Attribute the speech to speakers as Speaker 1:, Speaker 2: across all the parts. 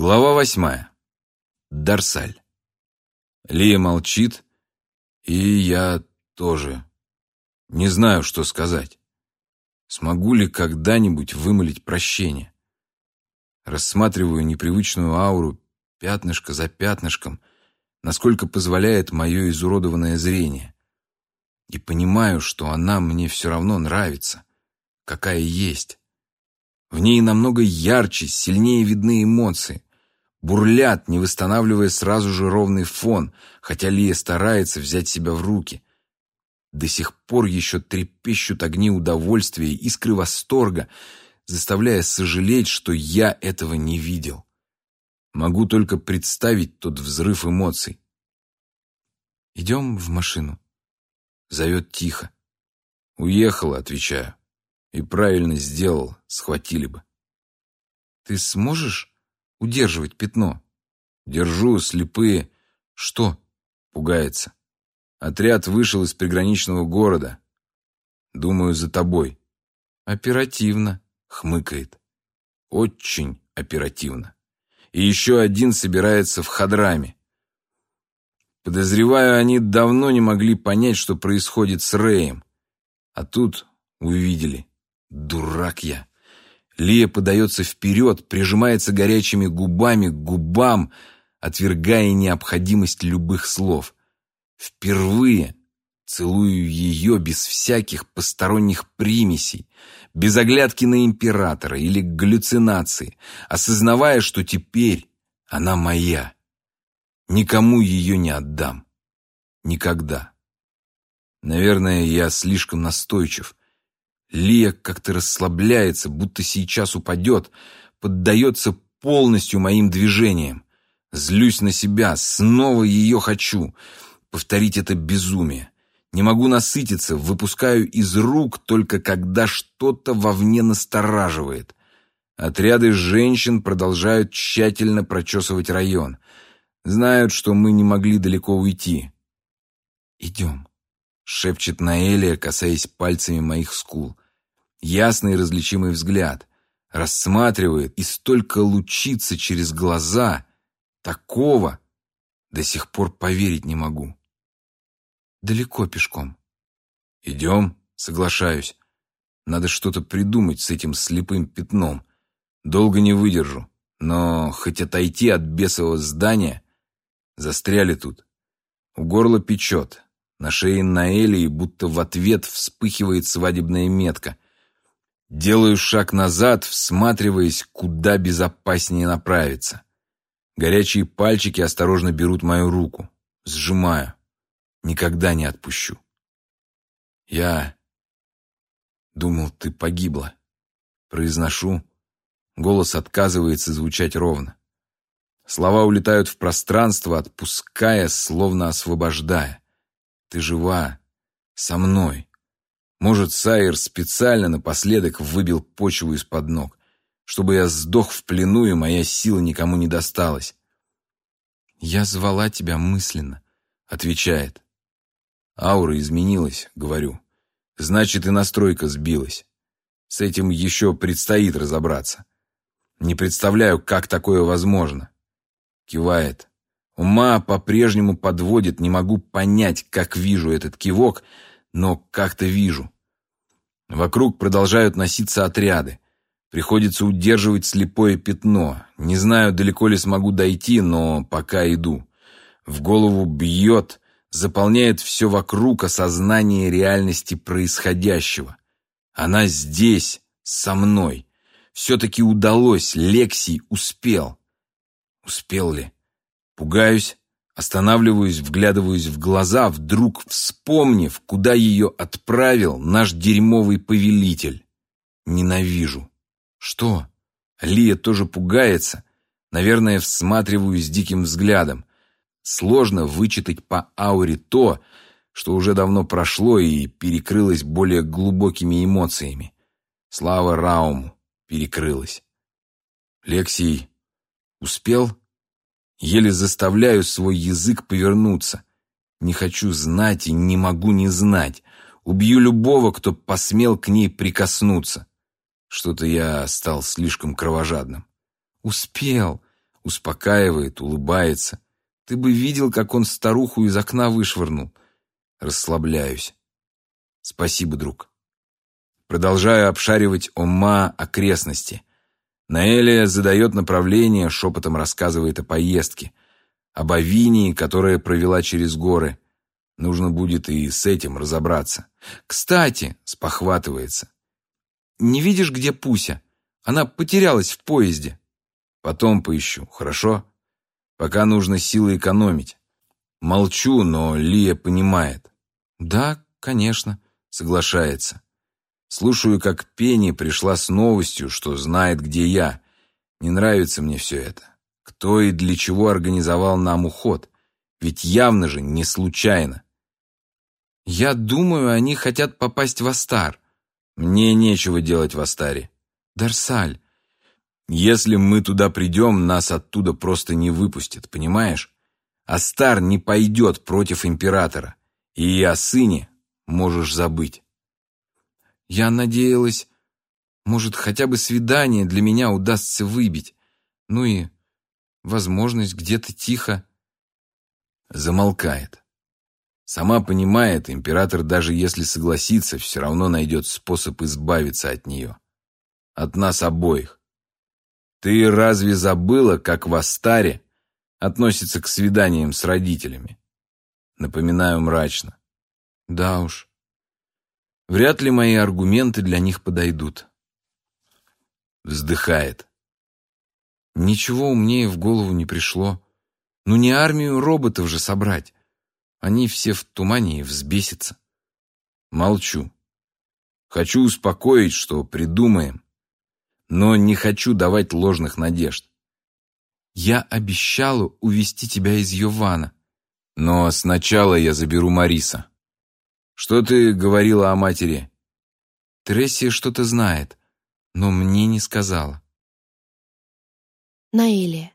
Speaker 1: Глава восьмая. Дарсаль. Лия молчит, и я тоже не знаю, что сказать. Смогу ли когда-нибудь вымолить прощение? Рассматриваю непривычную ауру пятнышко за пятнышком, насколько позволяет мое изуродованное зрение. И понимаю, что она мне все равно нравится, какая есть. В ней намного ярче, сильнее видны эмоции. Бурлят, не восстанавливая сразу же ровный фон, хотя Лия старается взять себя в руки. До сих пор еще трепещут огни удовольствия, искры восторга, заставляя сожалеть, что я этого не видел. Могу только представить тот взрыв эмоций. «Идем в машину», — зовет тихо. «Уехала», — отвечаю. И правильно сделал, схватили бы. Ты сможешь удерживать пятно? Держу, слепые. Что? Пугается. Отряд вышел из приграничного города. Думаю, за тобой. Оперативно, хмыкает. Очень оперативно. И еще один собирается в Хадраме. Подозреваю, они давно не могли понять, что происходит с Рэем. А тут увидели. Дурак я. Лия подается вперед, прижимается горячими губами к губам, отвергая необходимость любых слов. Впервые целую ее без всяких посторонних примесей, без оглядки на императора или галлюцинации, осознавая, что теперь она моя. Никому ее не отдам. Никогда. Наверное, я слишком настойчив, Лия как-то расслабляется, будто сейчас упадет, поддается полностью моим движениям. Злюсь на себя, снова ее хочу. Повторить это безумие. Не могу насытиться, выпускаю из рук только когда что-то вовне настораживает. Отряды женщин продолжают тщательно прочесывать район. Знают, что мы не могли далеко уйти. «Идем», — шепчет Наэлия, касаясь пальцами моих скул. Ясный и различимый взгляд. Рассматривает и столько лучится через глаза. Такого до сих пор поверить не могу. Далеко пешком. Идем, соглашаюсь. Надо что-то придумать с этим слепым пятном. Долго не выдержу. Но хоть отойти от бесового здания, застряли тут. У горла печет. На шее Наэлии будто в ответ вспыхивает свадебная метка — Делаю шаг назад, всматриваясь, куда безопаснее направиться. Горячие пальчики осторожно берут мою руку. Сжимаю. Никогда не отпущу. Я думал, ты погибла. Произношу. Голос отказывается звучать ровно. Слова улетают в пространство, отпуская, словно освобождая. Ты жива. Со мной. Может, Сайер специально напоследок выбил почву из-под ног, чтобы я сдох в плену, и моя сила никому не досталась. «Я звала тебя мысленно», — отвечает. «Аура изменилась», — говорю. «Значит, и настройка сбилась. С этим еще предстоит разобраться. Не представляю, как такое возможно». Кивает. Ума по-прежнему подводит, не могу понять, как вижу этот кивок — но как-то вижу. Вокруг продолжают носиться отряды. Приходится удерживать слепое пятно. Не знаю, далеко ли смогу дойти, но пока иду. В голову бьет, заполняет все вокруг осознание реальности происходящего. Она здесь, со мной. Все-таки удалось, Лексий успел. Успел ли? Пугаюсь, Останавливаюсь, вглядываюсь в глаза, вдруг вспомнив, куда ее отправил наш дерьмовый повелитель. Ненавижу. Что? Лия тоже пугается. Наверное, всматриваюсь диким взглядом. Сложно вычитать по ауре то, что уже давно прошло и перекрылось более глубокими эмоциями. Слава Рауму перекрылась. Лексий успел? Еле заставляю свой язык повернуться. Не хочу знать и не могу не знать. Убью любого, кто посмел к ней прикоснуться. Что-то я стал слишком кровожадным. Успел, Успокаивает, улыбается. Ты бы видел, как он старуху из окна вышвырнул. Расслабляюсь. Спасибо, друг. Продолжаю обшаривать Ома окрестности. Наэлия задает направление, шепотом рассказывает о поездке, об Авинии, которая провела через горы. Нужно будет и с этим разобраться. Кстати, спохватывается. Не видишь, где Пуся? Она потерялась в поезде. Потом поищу, хорошо? Пока нужно силы экономить. Молчу, но Лия понимает. Да, конечно, соглашается. Слушаю, как Пенни пришла с новостью, что знает, где я. Не нравится мне все это. Кто и для чего организовал нам уход? Ведь явно же не случайно. Я думаю, они хотят попасть в Астар. Мне нечего делать в Астаре. Дарсаль, если мы туда придем, нас оттуда просто не выпустят, понимаешь? Астар не пойдет против императора. И о сыне можешь забыть. Я надеялась, может, хотя бы свидание для меня удастся выбить. Ну и возможность где-то тихо. Замолкает. Сама понимает, император даже если согласится, все равно найдет способ избавиться от нее. От нас обоих. Ты разве забыла, как в Астаре относится к свиданиям с родителями? Напоминаю мрачно. Да уж. Вряд ли мои аргументы для них подойдут. Вздыхает. Ничего умнее в голову не пришло. Ну не армию роботов же собрать. Они все в тумане и взбесятся. Молчу. Хочу успокоить, что придумаем. Но не хочу давать ложных надежд. Я обещала увести тебя из Йована. Но сначала я заберу Мариса. Что ты говорила о матери? Тресси что-то знает, но мне не сказала.
Speaker 2: Наэлия.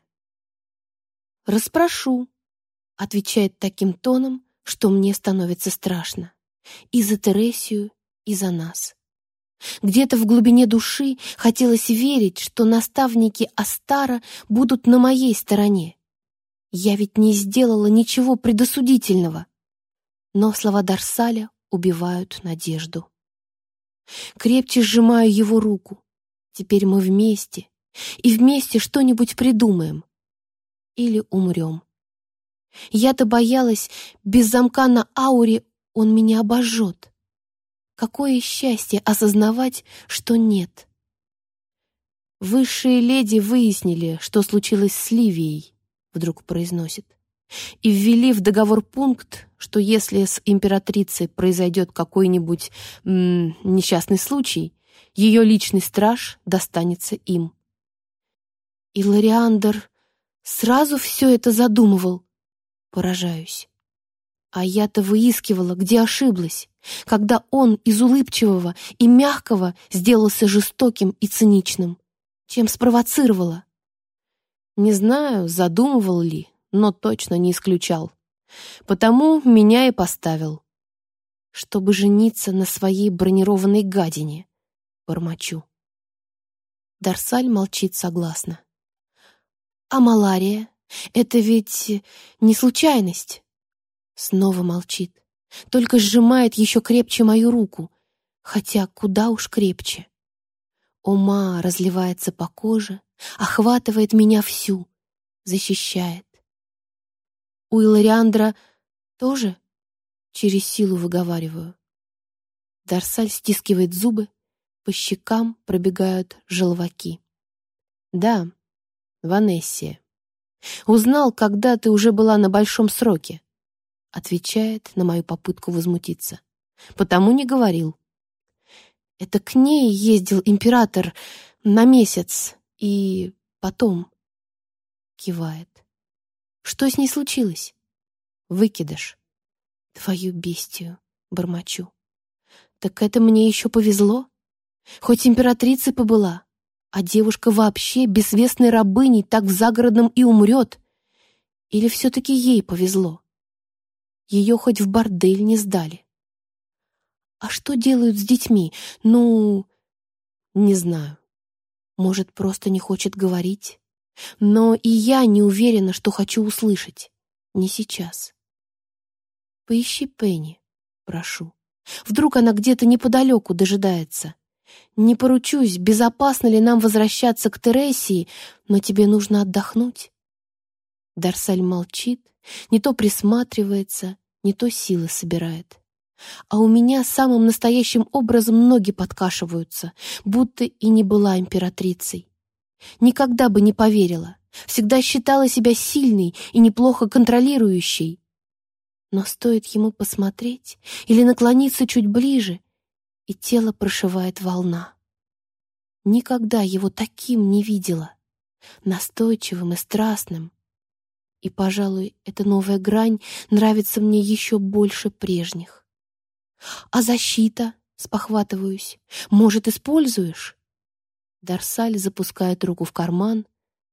Speaker 2: «Распрошу», — отвечает таким тоном, что мне становится страшно. И за Тересию, и за нас. Где-то в глубине души хотелось верить, что наставники Астара будут на моей стороне. Я ведь не сделала ничего предосудительного. Но слова Дарсаля убивают надежду. Крепче сжимаю его руку. Теперь мы вместе, и вместе что-нибудь придумаем. Или умрем. Я-то боялась, без замка на ауре он меня обожжет. Какое счастье осознавать, что нет. Высшие леди выяснили, что случилось с Ливией, вдруг произносит и ввели в договор пункт, что если с императрицей произойдет какой-нибудь несчастный случай, ее личный страж достанется им. И Лориандр сразу все это задумывал. Поражаюсь. А я-то выискивала, где ошиблась, когда он из улыбчивого и мягкого сделался жестоким и циничным, чем спровоцировала. Не знаю, задумывал ли, но точно не исключал. Потому меня и поставил. Чтобы жениться на своей бронированной гадине, бормочу. Дарсаль молчит согласно. А малария? Это ведь не случайность. Снова молчит. Только сжимает еще крепче мою руку. Хотя куда уж крепче. Ума разливается по коже, охватывает меня всю, защищает. У Илариандра тоже через силу выговариваю. Дарсаль стискивает зубы, по щекам пробегают желваки. Да, Ванессия. Узнал, когда ты уже была на большом сроке. Отвечает на мою попытку возмутиться. Потому не говорил. Это к ней ездил император на месяц, и потом кивает. Что с ней случилось? Выкидыш. Твою бестию, бормочу. Так это мне еще повезло? Хоть императрицей побыла, а девушка вообще бессвестной рабыней так в загородном и умрет. Или все-таки ей повезло? Ее хоть в бордель не сдали. А что делают с детьми? Ну, не знаю. Может, просто не хочет говорить? Но и я не уверена, что хочу услышать. Не сейчас. Поищи Пенни, прошу. Вдруг она где-то неподалеку дожидается. Не поручусь, безопасно ли нам возвращаться к Тересии, но тебе нужно отдохнуть. Дарсаль молчит, не то присматривается, не то силы собирает. А у меня самым настоящим образом ноги подкашиваются, будто и не была императрицей. Никогда бы не поверила, всегда считала себя сильной и неплохо контролирующей. Но стоит ему посмотреть или наклониться чуть ближе, и тело прошивает волна. Никогда его таким не видела, настойчивым и страстным. И, пожалуй, эта новая грань нравится мне еще больше прежних. «А защита?» — спохватываюсь. «Может, используешь?» Дарсаль запускает руку в карман,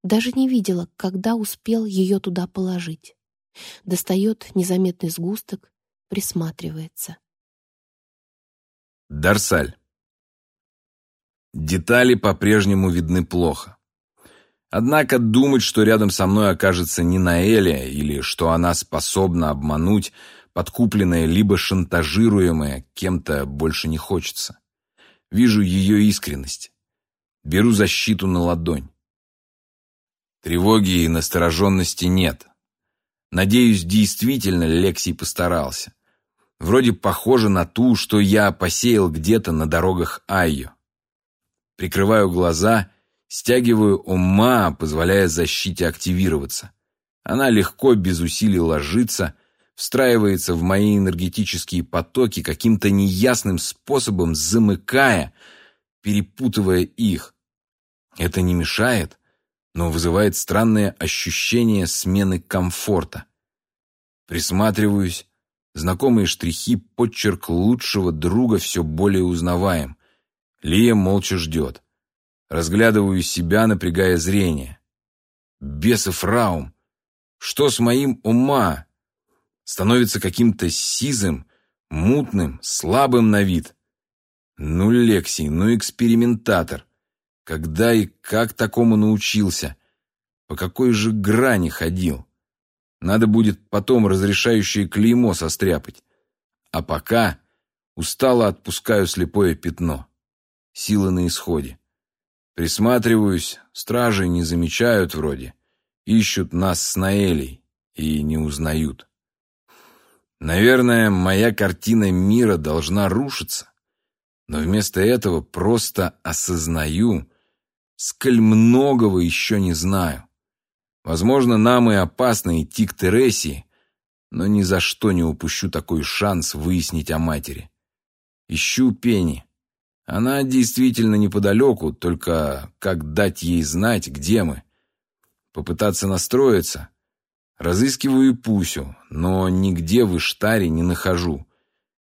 Speaker 2: даже не видела, когда успел ее туда положить. Достает незаметный сгусток, присматривается.
Speaker 1: Дарсаль. Детали по-прежнему видны плохо. Однако думать, что рядом со мной окажется не Наэля или что она способна обмануть, подкупленная либо шантажируемая кем-то больше не хочется. Вижу ее искренность. Беру защиту на ладонь. Тревоги и настороженности нет. Надеюсь, действительно Лексий постарался. Вроде похоже на ту, что я посеял где-то на дорогах Айо. Прикрываю глаза, стягиваю ума, позволяя защите активироваться. Она легко, без усилий ложится, встраивается в мои энергетические потоки каким-то неясным способом, замыкая, перепутывая их. Это не мешает, но вызывает странное ощущение смены комфорта. Присматриваюсь, Знакомые штрихи, подчерк лучшего друга все более узнаваем. Лия молча ждет. Разглядываю себя, напрягая зрение. Бесов раум! Что с моим ума? Становится каким-то сизым, мутным, слабым на вид. Ну, Лексий, ну, экспериментатор. Когда и как такому научился? По какой же грани ходил? Надо будет потом разрешающее клеймо состряпать. А пока устало отпускаю слепое пятно. Силы на исходе. Присматриваюсь, стражи не замечают вроде. Ищут нас с Наэлей и не узнают. Наверное, моя картина мира должна рушиться. Но вместо этого просто осознаю, сколь многого еще не знаю. Возможно, нам и опасно идти к Тересии, но ни за что не упущу такой шанс выяснить о матери. Ищу Пенни. Она действительно неподалеку, только как дать ей знать, где мы? Попытаться настроиться? Разыскиваю Пусю, но нигде в Иштаре не нахожу.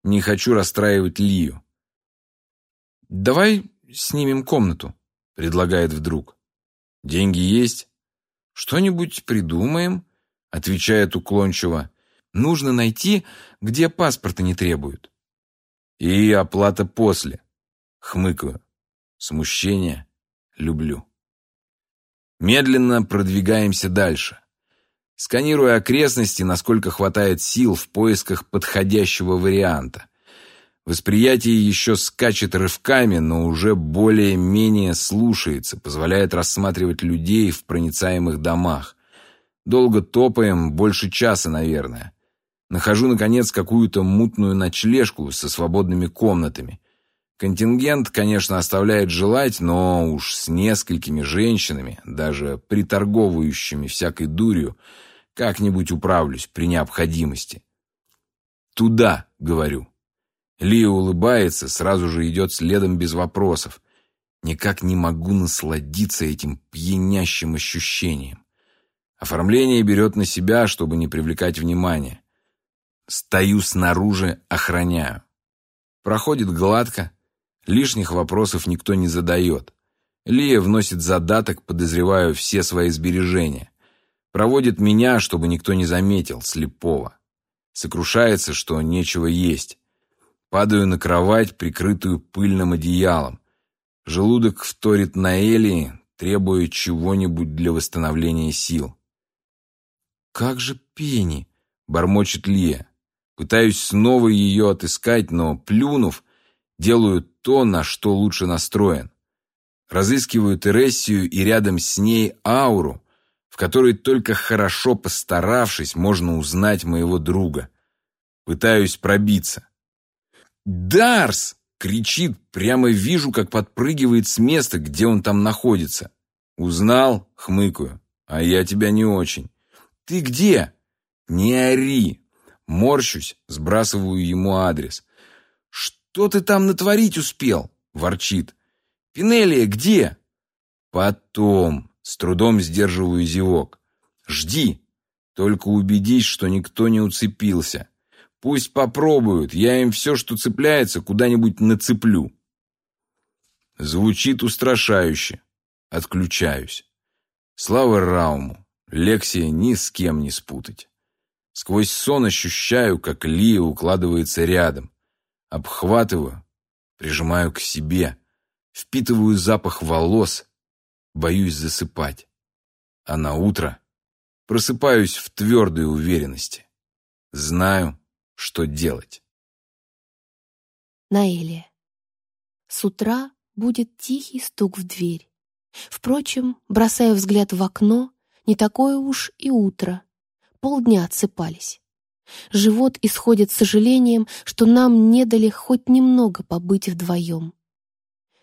Speaker 1: Не хочу расстраивать Лию. «Давай снимем комнату», — предлагает вдруг. «Деньги есть?» «Что-нибудь придумаем», — отвечает уклончиво. «Нужно найти, где паспорта не требуют». «И оплата после», — хмыкаю. Смущение люблю. Медленно продвигаемся дальше. Сканируя окрестности, насколько хватает сил в поисках подходящего варианта. Восприятие еще скачет рывками, но уже более-менее слушается, позволяет рассматривать людей в проницаемых домах. Долго топаем, больше часа, наверное. Нахожу, наконец, какую-то мутную ночлежку со свободными комнатами. Контингент, конечно, оставляет желать, но уж с несколькими женщинами, даже приторговывающими всякой дурью, как-нибудь управлюсь при необходимости. «Туда», — говорю. Лия улыбается, сразу же идет следом без вопросов. Никак не могу насладиться этим пьянящим ощущением. Оформление берет на себя, чтобы не привлекать внимания. Стою снаружи, охраняю. Проходит гладко, лишних вопросов никто не задает. Лия вносит задаток, подозреваю, все свои сбережения. Проводит меня, чтобы никто не заметил, слепого. Сокрушается, что нечего есть. Падаю на кровать, прикрытую пыльным одеялом. Желудок вторит на Элии, требуя чего-нибудь для восстановления сил. «Как же Пенни?» — бормочет Лия. Пытаюсь снова ее отыскать, но, плюнув, делаю то, на что лучше настроен. Разыскиваю Тересию и рядом с ней ауру, в которой только хорошо постаравшись можно узнать моего друга. Пытаюсь пробиться. «Дарс!» — кричит, прямо вижу, как подпрыгивает с места, где он там находится. «Узнал?» — хмыкаю. «А я тебя не очень». «Ты где?» «Не ори!» Морщусь, сбрасываю ему адрес. «Что ты там натворить успел?» — ворчит. «Пинелия где?» «Потом», — с трудом сдерживаю зевок. «Жди, только убедись, что никто не уцепился. Пусть попробуют, я им все, что цепляется, куда-нибудь нацеплю». Звучит устрашающе. Отключаюсь. Слава Рауму, Лексия ни с кем не спутать. Сквозь сон ощущаю, как Лия укладывается рядом. Обхватываю, прижимаю к себе, впитываю запах волос, боюсь засыпать. А на утро просыпаюсь в твердой уверенности. Знаю, что делать.
Speaker 2: Наэлия. С утра будет тихий стук в дверь. Впрочем, бросая взгляд в окно, не такое уж и утро полдня отсыпались. Живот исходит с сожалением, что нам не дали хоть немного побыть вдвоем.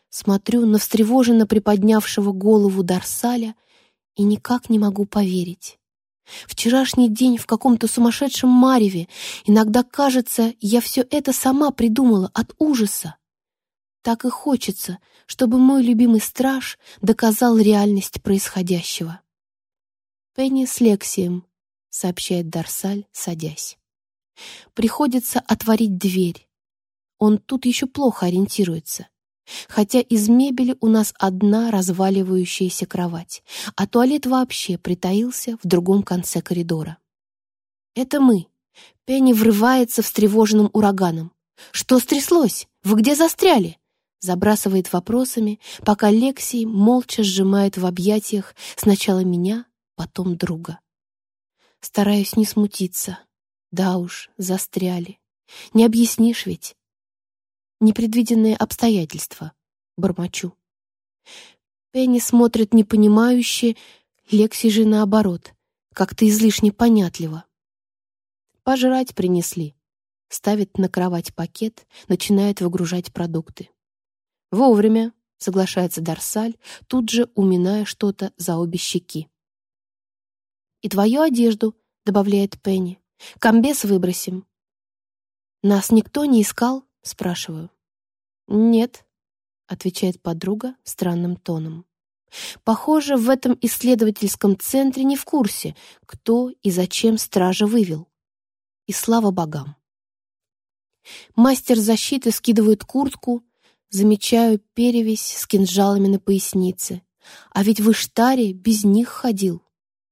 Speaker 2: Смотрю на встревоженно приподнявшего голову Дарсаля и никак не могу поверить. Вчерашний день в каком-то сумасшедшем мареве. Иногда кажется, я все это сама придумала от ужаса. Так и хочется, чтобы мой любимый страж доказал реальность происходящего. Пенни с Лексием сообщает Дарсаль, садясь. Приходится отворить дверь. Он тут еще плохо ориентируется. Хотя из мебели у нас одна разваливающаяся кровать, а туалет вообще притаился в другом конце коридора. Это мы. Пенни врывается встревоженным ураганом. «Что стряслось? Вы где застряли?» Забрасывает вопросами, пока Лексий молча сжимает в объятиях сначала меня, потом друга. Стараюсь не смутиться. Да уж, застряли. Не объяснишь ведь. Непредвиденные обстоятельства. Бормочу. Пенни смотрит непонимающе, Лекси же наоборот, как-то излишне понятливо. Пожрать принесли. Ставит на кровать пакет, начинает выгружать продукты. Вовремя, соглашается Дарсаль, тут же уминая что-то за обе щеки. «И твою одежду», — добавляет Пенни. «Комбез выбросим». «Нас никто не искал?» — спрашиваю. «Нет», — отвечает подруга странным тоном. «Похоже, в этом исследовательском центре не в курсе, кто и зачем стража вывел. И слава богам». Мастер защиты скидывает куртку, замечаю перевязь с кинжалами на пояснице. А ведь в Иштаре без них ходил.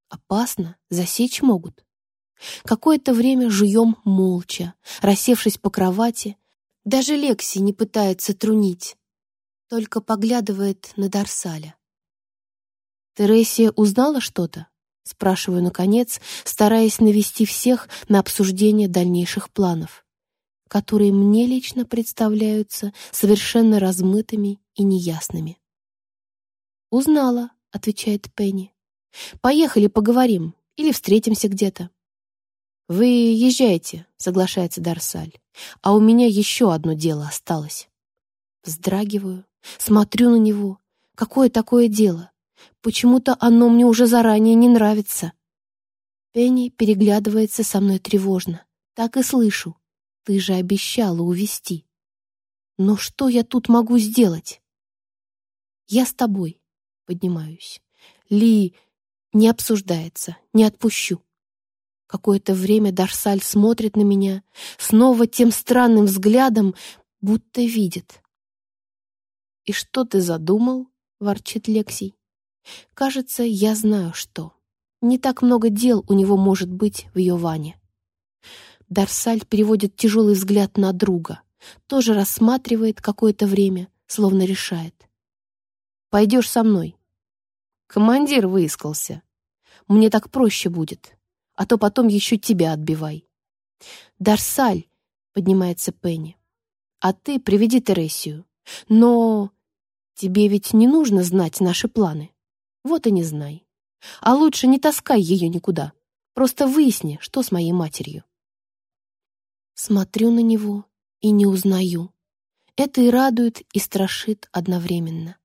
Speaker 2: Опасно, засечь могут. Какое-то время жуем молча, рассевшись по кровати. Даже Лекси не пытается трунить, только поглядывает на Дарсаля. «Тересия узнала что-то?» — спрашиваю, наконец, стараясь навести всех на обсуждение дальнейших планов, которые мне лично представляются совершенно размытыми и неясными. «Узнала», — отвечает Пенни. Поехали поговорим или встретимся где-то. Вы езжайте, соглашается Дарсаль. А у меня еще одно дело осталось. Вздрагиваю, смотрю на него. Какое такое дело? Почему-то оно мне уже заранее не нравится. Пенни переглядывается со мной тревожно. Так и слышу. Ты же обещала увести. Но что я тут могу сделать? Я с тобой. Поднимаюсь. Ли, не обсуждается, не отпущу. Какое-то время Дарсаль смотрит на меня, снова тем странным взглядом, будто видит. «И что ты задумал?» — ворчит Лексий. «Кажется, я знаю, что. Не так много дел у него может быть в Йоване». Дарсаль переводит тяжелый взгляд на друга, тоже рассматривает какое-то время, словно решает. «Пойдешь со мной. Командир выискался. Мне так проще будет, а то потом еще тебя отбивай. Дарсаль, поднимается Пенни. А ты приведи Тересию. Но тебе ведь не нужно знать наши планы. Вот и не знай. А лучше не таскай ее никуда. Просто выясни, что с моей матерью. Смотрю на него и не узнаю. Это и радует, и страшит одновременно.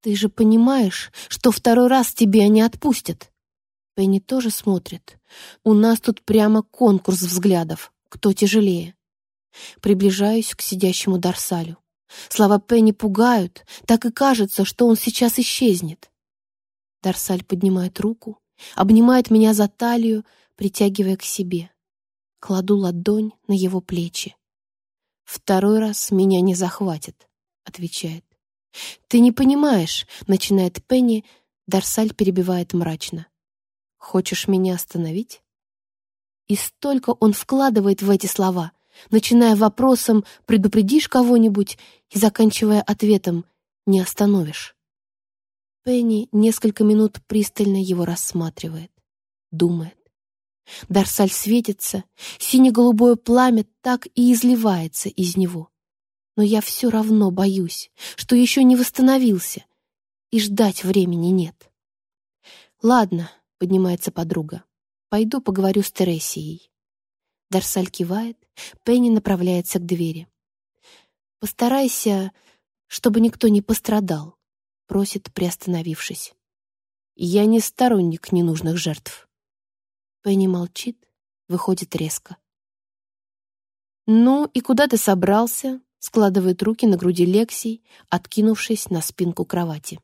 Speaker 2: Ты же понимаешь, что второй раз тебя не отпустят. Пенни тоже смотрит. У нас тут прямо конкурс взглядов. Кто тяжелее? Приближаюсь к сидящему Дарсалю. Слова Пенни пугают, так и кажется, что он сейчас исчезнет. Дарсаль поднимает руку, обнимает меня за талию, притягивая к себе. Кладу ладонь на его плечи. «Второй раз меня не захватит», — отвечает. «Ты не понимаешь», — начинает Пенни, Дарсаль перебивает мрачно. «Хочешь меня остановить?» И столько он вкладывает в эти слова, начиная вопросом «предупредишь кого-нибудь» и заканчивая ответом «не остановишь». Пенни несколько минут пристально его рассматривает, думает. Дарсаль светится, сине-голубое пламя так и изливается из него. Но я все равно боюсь, что еще не восстановился, и ждать времени нет. «Ладно», — поднимается подруга, — «пойду поговорю с Тересией». Дарсаль кивает, Пенни направляется к двери. «Постарайся, чтобы никто не пострадал», — просит, приостановившись. «Я не сторонник ненужных жертв». Пенни молчит, выходит резко. «Ну и куда ты собрался?» — складывает руки на груди Лексий, откинувшись на спинку кровати.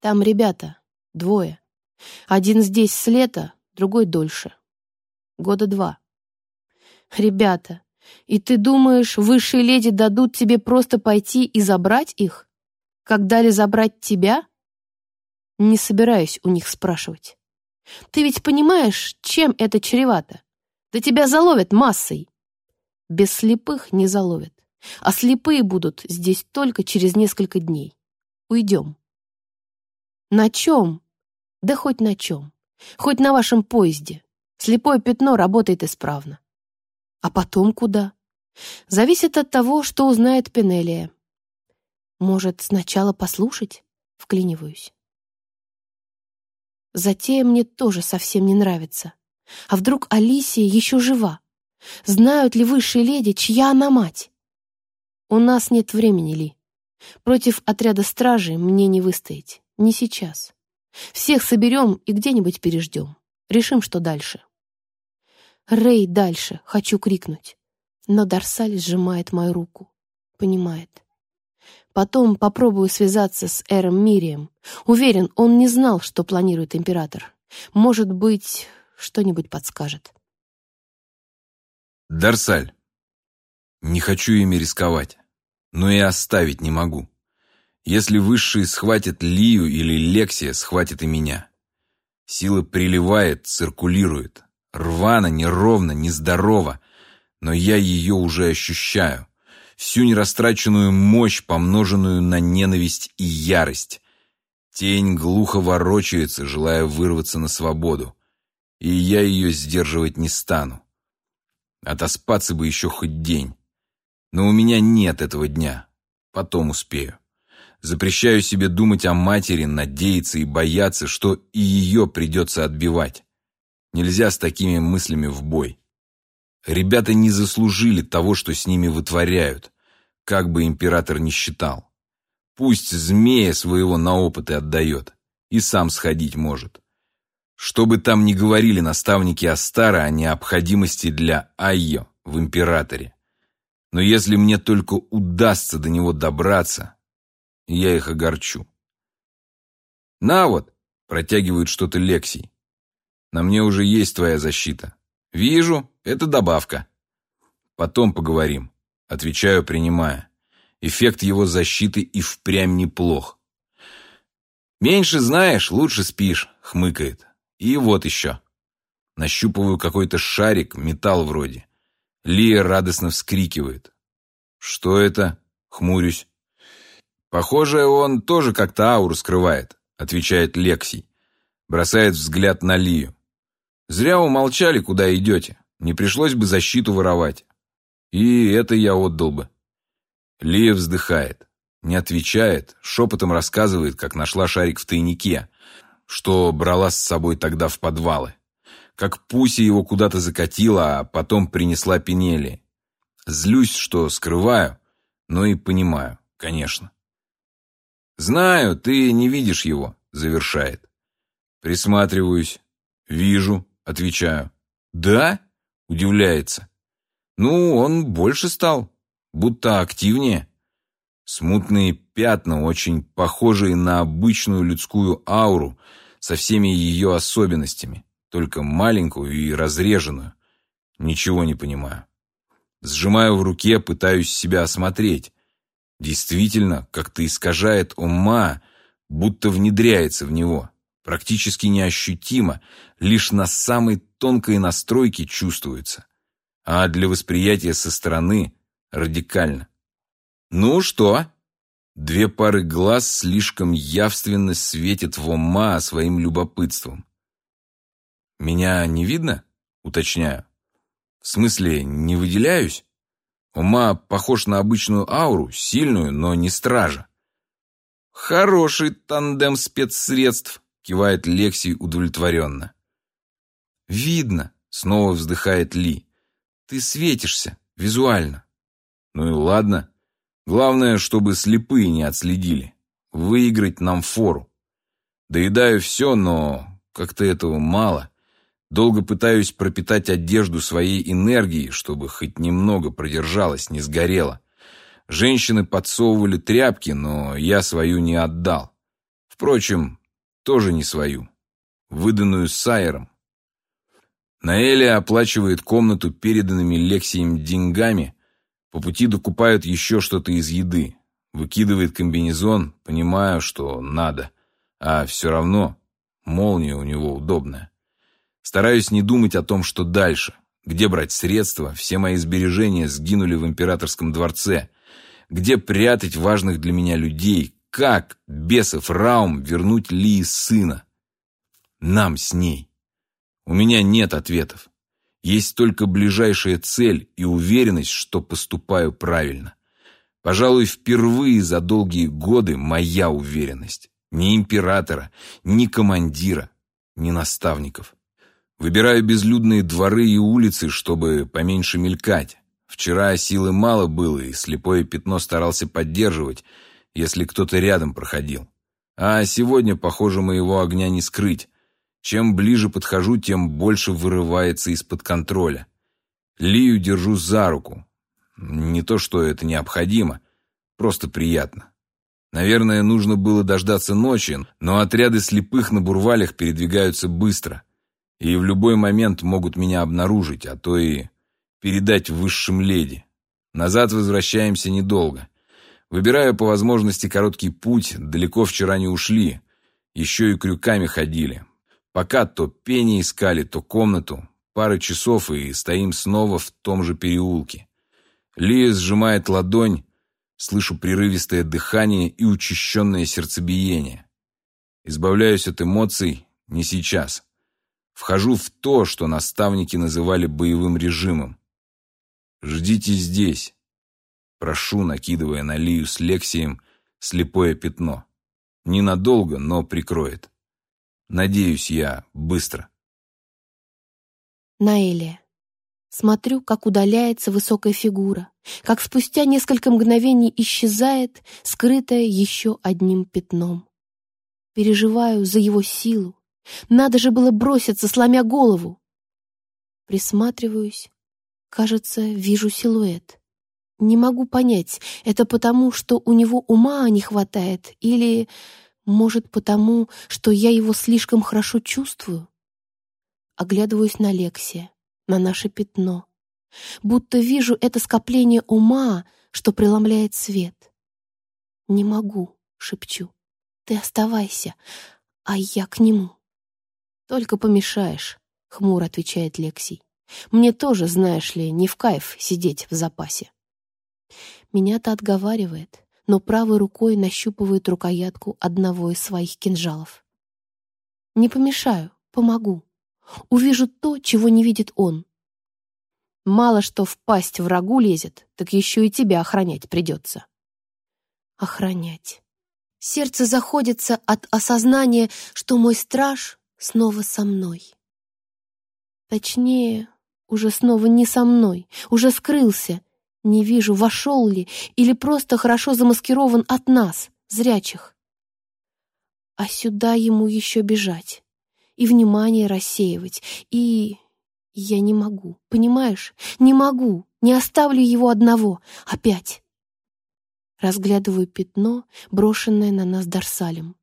Speaker 2: «Там ребята, двое. Один здесь с лета, другой дольше. Года два. Ребята, и ты думаешь, высшие леди дадут тебе просто пойти и забрать их? Как дали забрать тебя? Не собираюсь у них спрашивать. Ты ведь понимаешь, чем это чревато? Да тебя заловят массой. Без слепых не заловят. А слепые будут здесь только через несколько дней. Уйдем. На чем? Да хоть на чем. Хоть на вашем поезде. Слепое пятно работает исправно. А потом куда? Зависит от того, что узнает Пенелия. Может, сначала послушать? Вклиниваюсь. Затея мне тоже совсем не нравится. А вдруг Алисия еще жива? Знают ли высшие леди, чья она мать? У нас нет времени, Ли. Против отряда стражи мне не выстоять. Не сейчас. Всех соберем и где-нибудь переждем. Решим, что дальше. «Рэй, дальше!» — хочу крикнуть. Но Дарсаль сжимает мою руку. Понимает. Потом попробую связаться с Эром Мирием. Уверен, он не знал, что планирует император. Может быть, что-нибудь подскажет.
Speaker 1: Дарсаль. Не хочу ими рисковать, но и оставить не могу. Если высшие схватят Лию или Лексия, схватит и меня. Сила приливает, циркулирует. Рвано, неровно, нездорово, но я ее уже ощущаю всю нерастраченную мощь, помноженную на ненависть и ярость. Тень глухо ворочается, желая вырваться на свободу, и я ее сдерживать не стану. Отоспаться бы еще хоть день. Но у меня нет этого дня. Потом успею. Запрещаю себе думать о матери, надеяться и бояться, что и ее придется отбивать. Нельзя с такими мыслями в бой. Ребята не заслужили того, что с ними вытворяют, как бы император ни считал. Пусть змея своего на опыты отдает, и сам сходить может. Что бы там ни говорили наставники Астара о необходимости для Айо в императоре. Но если мне только удастся до него добраться, я их огорчу. «На вот!» — протягивают что-то Лексий. «На мне уже есть твоя защита. «Вижу, это добавка». «Потом поговорим», — отвечаю, принимая. Эффект его защиты и впрямь неплох. «Меньше знаешь, лучше спишь», — хмыкает. «И вот еще». Нащупываю какой-то шарик, металл вроде. Лия радостно вскрикивает. «Что это?» — хмурюсь. «Похоже, он тоже как-то ауру скрывает», — отвечает Лексий. Бросает взгляд на Лию. «Зря умолчали, куда идете. Не пришлось бы защиту воровать. И это я отдал бы». Лия вздыхает. Не отвечает, шепотом рассказывает, как нашла шарик в тайнике, что брала с собой тогда в подвалы. Как Пуси его куда-то закатила, а потом принесла Пинели. Злюсь, что скрываю, но и понимаю, конечно. «Знаю, ты не видишь его», — завершает. Присматриваюсь. «Вижу», — отвечаю. «Да?» — удивляется. «Ну, он больше стал, будто активнее». Смутные пятна, очень похожие на обычную людскую ауру, со всеми ее особенностями, только маленькую и разреженную. Ничего не понимаю. Сжимаю в руке, пытаюсь себя осмотреть. Действительно, как-то искажает ума, будто внедряется в него. Практически неощутимо, лишь на самой тонкой настройке чувствуется. А для восприятия со стороны радикально. «Ну что?» Две пары глаз слишком явственно светят в ума своим любопытством. «Меня не видно?» — уточняю. «В смысле, не выделяюсь?» Ума похож на обычную ауру, сильную, но не стража. «Хороший тандем спецсредств», — кивает Лексий удовлетворенно. «Видно», — снова вздыхает Ли. «Ты светишься, визуально». «Ну и ладно», Главное, чтобы слепые не отследили. Выиграть нам фору. Доедаю все, но как-то этого мало. Долго пытаюсь пропитать одежду своей энергией, чтобы хоть немного продержалась, не сгорела. Женщины подсовывали тряпки, но я свою не отдал. Впрочем, тоже не свою. Выданную Сайером. Наэля оплачивает комнату переданными Лексием деньгами, по пути докупает еще что-то из еды. Выкидывает комбинезон, понимаю, что надо. А все равно молния у него удобная. Стараюсь не думать о том, что дальше. Где брать средства? Все мои сбережения сгинули в императорском дворце. Где прятать важных для меня людей? Как, бесов Раум, вернуть Ли сына? Нам с ней. У меня нет ответов. Есть только ближайшая цель и уверенность, что поступаю правильно. Пожалуй, впервые за долгие годы моя уверенность. Ни императора, ни командира, ни наставников. Выбираю безлюдные дворы и улицы, чтобы поменьше мелькать. Вчера силы мало было, и слепое пятно старался поддерживать, если кто-то рядом проходил. А сегодня, похоже, моего огня не скрыть. Чем ближе подхожу, тем больше вырывается из-под контроля. Лию держу за руку. Не то, что это необходимо, просто приятно. Наверное, нужно было дождаться ночи, но отряды слепых на бурвалях передвигаются быстро и в любой момент могут меня обнаружить, а то и передать высшим леди. Назад возвращаемся недолго. Выбираю по возможности короткий путь, далеко вчера не ушли, еще и крюками ходили, Пока то пение искали, то комнату. Пара часов и стоим снова в том же переулке. Лия сжимает ладонь, слышу прерывистое дыхание и учащенное сердцебиение. Избавляюсь от эмоций не сейчас. Вхожу в то, что наставники называли боевым режимом. «Ждите здесь», — прошу, накидывая на Лию с Лексием слепое пятно. Ненадолго, но прикроет. Надеюсь, я быстро.
Speaker 2: Наэлия. Смотрю, как удаляется высокая фигура, как спустя несколько мгновений исчезает, скрытая еще одним пятном. Переживаю за его силу. Надо же было броситься, сломя голову. Присматриваюсь. Кажется, вижу силуэт. Не могу понять, это потому, что у него ума не хватает, или может, потому, что я его слишком хорошо чувствую? Оглядываюсь на Лексия, на наше пятно. Будто вижу это скопление ума, что преломляет свет. «Не могу», — шепчу. «Ты оставайся, а я к нему». «Только помешаешь», — хмуро отвечает Лексий. «Мне тоже, знаешь ли, не в кайф сидеть в запасе». Меня-то отговаривает, но правой рукой нащупывает рукоятку одного из своих кинжалов. Не помешаю, помогу. Увижу то, чего не видит он. Мало что в пасть врагу лезет, так еще и тебя охранять придется. Охранять. Сердце заходится от осознания, что мой страж снова со мной. Точнее, уже снова не со мной, уже скрылся. Не вижу, вошел ли или просто хорошо замаскирован от нас, зрячих. А сюда ему еще бежать и внимание рассеивать, и... Я не могу, понимаешь? Не могу, не оставлю его одного. Опять. Разглядываю пятно, брошенное на нас Дарсалем.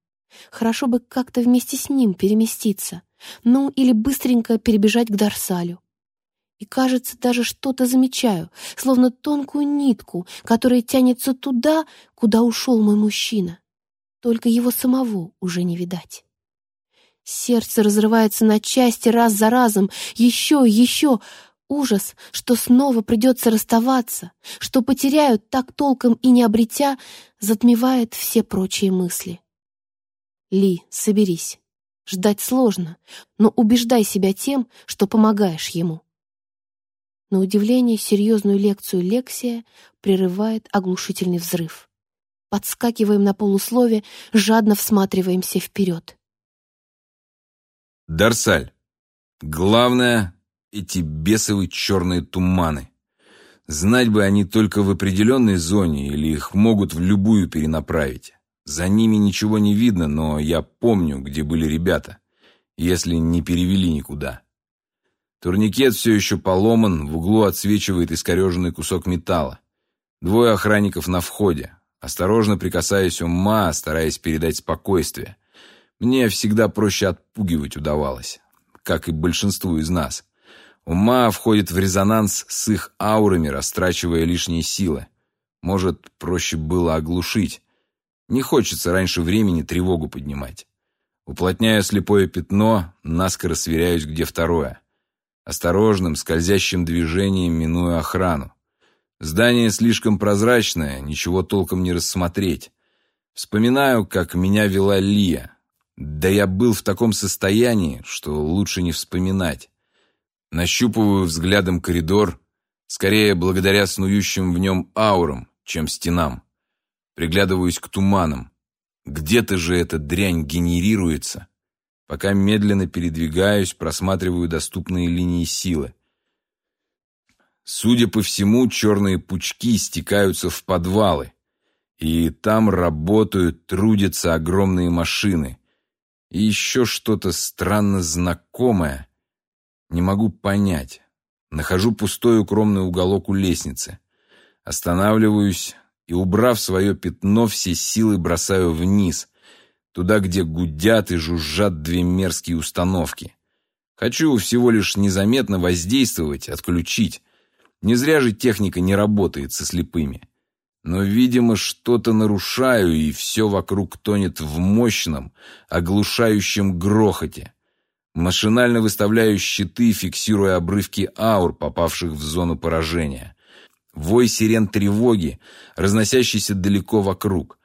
Speaker 2: Хорошо бы как-то вместе с ним переместиться. Ну, или быстренько перебежать к Дарсалю. И, кажется, даже что-то замечаю, словно тонкую нитку, которая тянется туда, куда ушел мой мужчина. Только его самого уже не видать. Сердце разрывается на части раз за разом, еще еще. Ужас, что снова придется расставаться, что потеряют так толком и не обретя, затмевает все прочие мысли. Ли, соберись. Ждать сложно, но убеждай себя тем, что помогаешь ему. На удивление серьезную лекцию Лексия прерывает оглушительный взрыв. Подскакиваем на полуслове, жадно всматриваемся вперед.
Speaker 1: Дарсаль. Главное — эти бесовые черные туманы. Знать бы они только в определенной зоне или их могут в любую перенаправить. За ними ничего не видно, но я помню, где были ребята, если не перевели никуда. Турникет все еще поломан, в углу отсвечивает искореженный кусок металла. Двое охранников на входе. Осторожно прикасаясь ума, стараясь передать спокойствие. Мне всегда проще отпугивать удавалось, как и большинству из нас. Ума входит в резонанс с их аурами, растрачивая лишние силы. Может, проще было оглушить. Не хочется раньше времени тревогу поднимать. Уплотняя слепое пятно, наскоро сверяюсь, где второе. Осторожным, скользящим движением миную охрану. Здание слишком прозрачное, ничего толком не рассмотреть. Вспоминаю, как меня вела Лия. Да я был в таком состоянии, что лучше не вспоминать. Нащупываю взглядом коридор, скорее благодаря снующим в нем аурам, чем стенам. Приглядываюсь к туманам. Где-то же эта дрянь генерируется. Пока медленно передвигаюсь, просматриваю доступные линии силы. Судя по всему, черные пучки стекаются в подвалы. И там работают, трудятся огромные машины. И еще что-то странно знакомое. Не могу понять. Нахожу пустой укромный уголок у лестницы. Останавливаюсь и, убрав свое пятно, все силы бросаю вниз, туда, где гудят и жужжат две мерзкие установки. Хочу всего лишь незаметно воздействовать, отключить. Не зря же техника не работает со слепыми. Но, видимо, что-то нарушаю, и все вокруг тонет в мощном, оглушающем грохоте. Машинально выставляю щиты, фиксируя обрывки аур, попавших в зону поражения. Вой сирен тревоги, разносящийся далеко вокруг.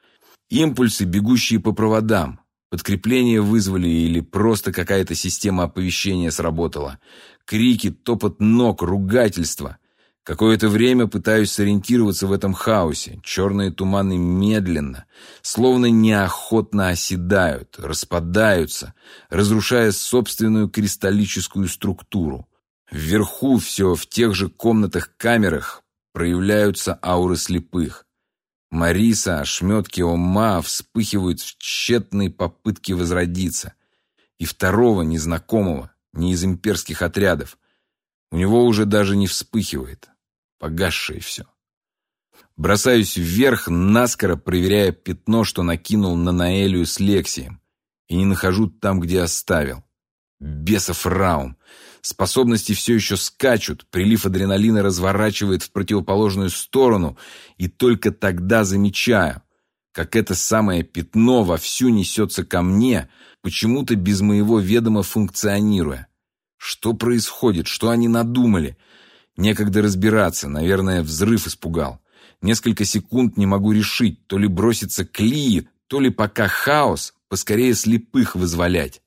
Speaker 1: Импульсы, бегущие по проводам. Подкрепление вызвали или просто какая-то система оповещения сработала. Крики, топот ног, ругательства — Какое-то время пытаюсь сориентироваться в этом хаосе. Черные туманы медленно, словно неохотно оседают, распадаются, разрушая собственную кристаллическую структуру. Вверху все в тех же комнатах-камерах проявляются ауры слепых. Мариса, ошметки Ома вспыхивают в тщетной попытке возродиться. И второго, незнакомого, не из имперских отрядов, у него уже даже не вспыхивает погасшее все. Бросаюсь вверх, наскоро проверяя пятно, что накинул на Наэлию с Лексием, и не нахожу там, где оставил. Бесов раум. Способности все еще скачут, прилив адреналина разворачивает в противоположную сторону, и только тогда замечаю, как это самое пятно вовсю несется ко мне, почему-то без моего ведома функционируя. Что происходит? Что они надумали? Некогда разбираться, наверное, взрыв испугал. Несколько секунд не могу решить, то ли броситься к Лии, то ли пока хаос, поскорее слепых вызволять.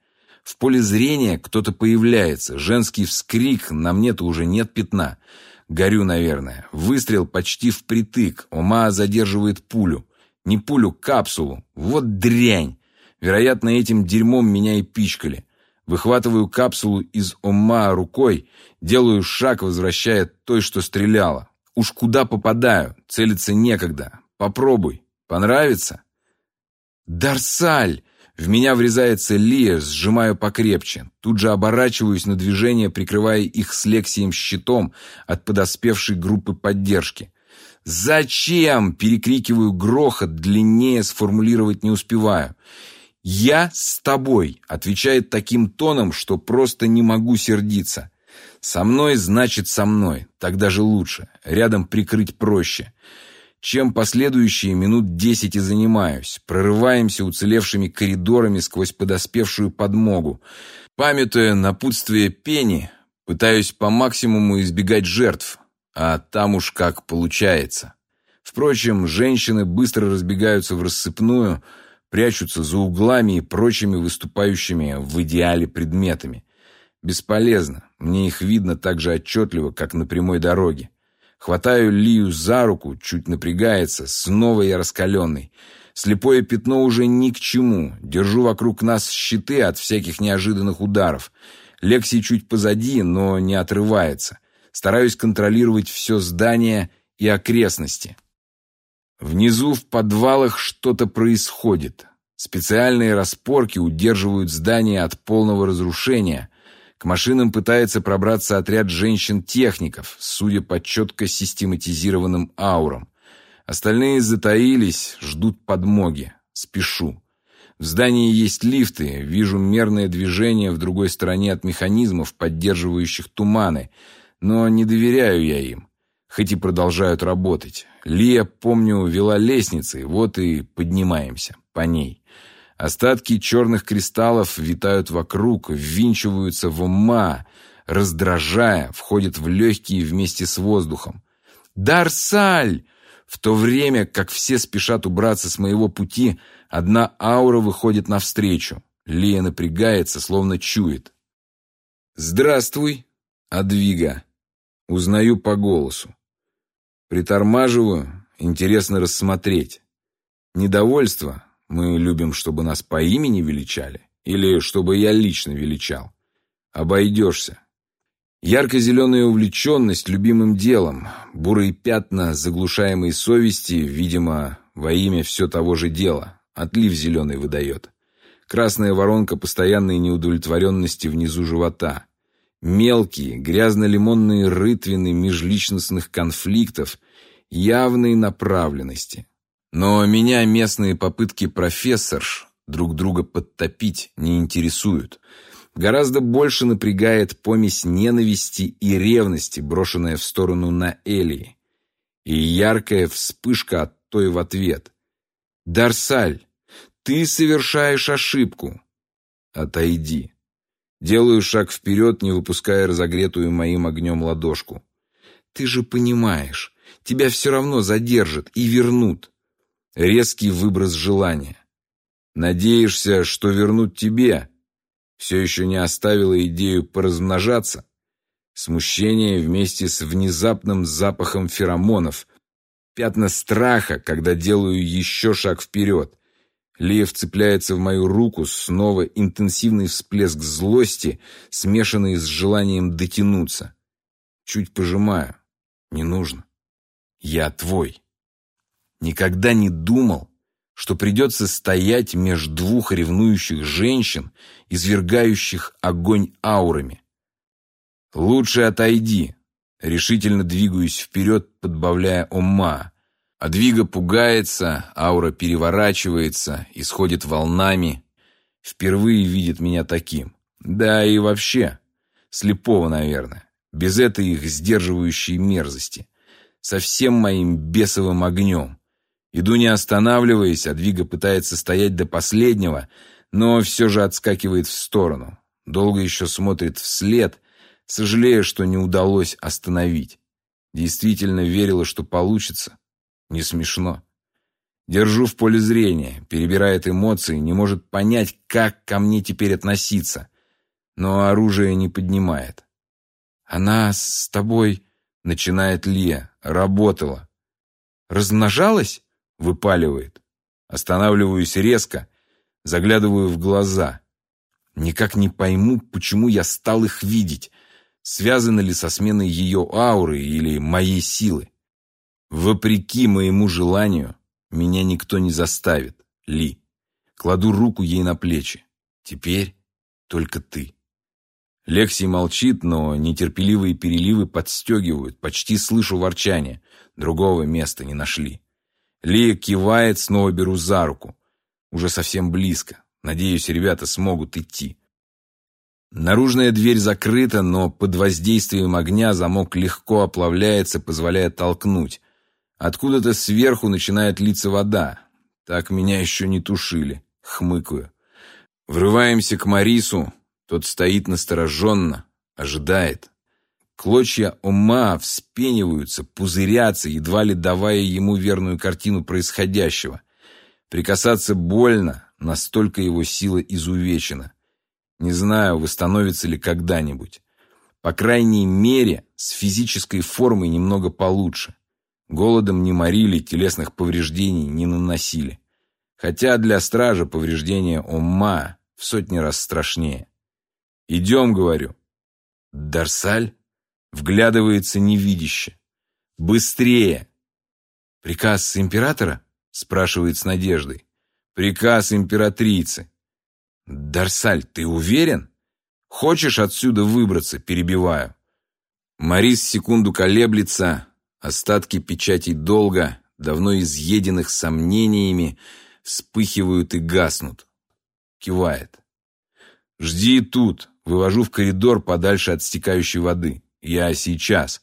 Speaker 1: В поле зрения кто-то появляется, женский вскрик, на мне-то уже нет пятна. Горю, наверное. Выстрел почти впритык, ума задерживает пулю. Не пулю, капсулу. Вот дрянь. Вероятно, этим дерьмом меня и пичкали. Выхватываю капсулу из ума рукой, делаю шаг, возвращая той, что стреляла. Уж куда попадаю, целиться некогда. Попробуй. Понравится? Дарсаль! В меня врезается Лия, сжимаю покрепче. Тут же оборачиваюсь на движение, прикрывая их с Лексием щитом от подоспевшей группы поддержки. «Зачем?» — перекрикиваю грохот, длиннее сформулировать не успеваю. «Я с тобой», — отвечает таким тоном, что просто не могу сердиться. «Со мной значит со мной, так даже лучше, рядом прикрыть проще» чем последующие минут десять и занимаюсь. Прорываемся уцелевшими коридорами сквозь подоспевшую подмогу. Памятуя напутствие Пени, пытаюсь по максимуму избегать жертв, а там уж как получается. Впрочем, женщины быстро разбегаются в рассыпную, прячутся за углами и прочими выступающими в идеале предметами. Бесполезно, мне их видно так же отчетливо, как на прямой дороге. Хватаю Лию за руку, чуть напрягается, снова я раскаленный. Слепое пятно уже ни к чему. Держу вокруг нас щиты от всяких неожиданных ударов. Лекси чуть позади, но не отрывается. Стараюсь контролировать все здание и окрестности. Внизу в подвалах что-то происходит. Специальные распорки удерживают здание от полного разрушения. К машинам пытается пробраться отряд женщин-техников, судя по четко систематизированным аурам. Остальные затаились, ждут подмоги. Спешу. В здании есть лифты, вижу мерное движение в другой стороне от механизмов, поддерживающих туманы, но не доверяю я им, хоть и продолжают работать. Лия, помню, вела лестницы, вот и поднимаемся по ней. Остатки черных кристаллов витают вокруг, ввинчиваются в ума, раздражая, входят в легкие вместе с воздухом. «Дарсаль!» В то время, как все спешат убраться с моего пути, одна аура выходит навстречу. Лия напрягается, словно чует. «Здравствуй, Адвига!» Узнаю по голосу. Притормаживаю, интересно рассмотреть. Недовольство, мы любим, чтобы нас по имени величали? Или чтобы я лично величал? Обойдешься. Ярко-зеленая увлеченность любимым делом, бурые пятна заглушаемой совести, видимо, во имя все того же дела. Отлив зеленый выдает. Красная воронка постоянной неудовлетворенности внизу живота. Мелкие, грязно-лимонные рытвины межличностных конфликтов, явной направленности. Но меня местные попытки профессорш друг друга подтопить не интересуют. Гораздо больше напрягает помесь ненависти и ревности, брошенная в сторону на Элии. И яркая вспышка от той в ответ. «Дарсаль, ты совершаешь ошибку!» «Отойди!» Делаю шаг вперед, не выпуская разогретую моим огнем ладошку. «Ты же понимаешь, тебя все равно задержат и вернут. Резкий выброс желания. Надеешься, что вернут тебе? Все еще не оставила идею поразмножаться? Смущение вместе с внезапным запахом феромонов. Пятна страха, когда делаю еще шаг вперед. Лия вцепляется в мою руку, снова интенсивный всплеск злости, смешанный с желанием дотянуться. Чуть пожимаю. Не нужно. Я твой. Никогда не думал, что придется стоять между двух ревнующих женщин, извергающих огонь аурами. «Лучше отойди», решительно двигаюсь вперед, подбавляя ума. А двига пугается, аура переворачивается, исходит волнами. Впервые видит меня таким. Да и вообще, слепого, наверное, без этой их сдерживающей мерзости. Со всем моим бесовым огнем. Иду не останавливаясь, а Двига пытается стоять до последнего, но все же отскакивает в сторону. Долго еще смотрит вслед, сожалея, что не удалось остановить. Действительно верила, что получится. Не смешно. Держу в поле зрения, перебирает эмоции, не может понять, как ко мне теперь относиться. Но оружие не поднимает. «Она с тобой...» — начинает Лия. «Работала». «Размножалась?» — выпаливает. Останавливаюсь резко, заглядываю в глаза. Никак не пойму, почему я стал их видеть. Связано ли со сменой ее ауры или моей силы? Вопреки моему желанию, меня никто не заставит, Ли. Кладу руку ей на плечи. Теперь только ты. Лекси молчит, но нетерпеливые переливы подстегивают. Почти слышу ворчание. Другого места не нашли. Лия кивает, снова беру за руку. Уже совсем близко. Надеюсь, ребята смогут идти. Наружная дверь закрыта, но под воздействием огня замок легко оплавляется, позволяя толкнуть. Откуда-то сверху начинает литься вода. Так меня еще не тушили. Хмыкаю. Врываемся к Марису. Тот стоит настороженно, ожидает. Клочья ума вспениваются, пузырятся, едва ли давая ему верную картину происходящего. Прикасаться больно, настолько его сила изувечена. Не знаю, восстановится ли когда-нибудь. По крайней мере, с физической формой немного получше. Голодом не морили, телесных повреждений не наносили. Хотя для стража повреждения ума в сотни раз страшнее. «Идем», — говорю. «Дарсаль?» Вглядывается невидяще. «Быстрее!» «Приказ императора?» — спрашивает с надеждой. «Приказ императрицы». «Дарсаль, ты уверен? Хочешь отсюда выбраться?» — перебиваю. Марис секунду колеблется, Остатки печатей долга, давно изъеденных сомнениями, вспыхивают и гаснут. Кивает. «Жди тут!» Вывожу в коридор подальше от стекающей воды. «Я сейчас!»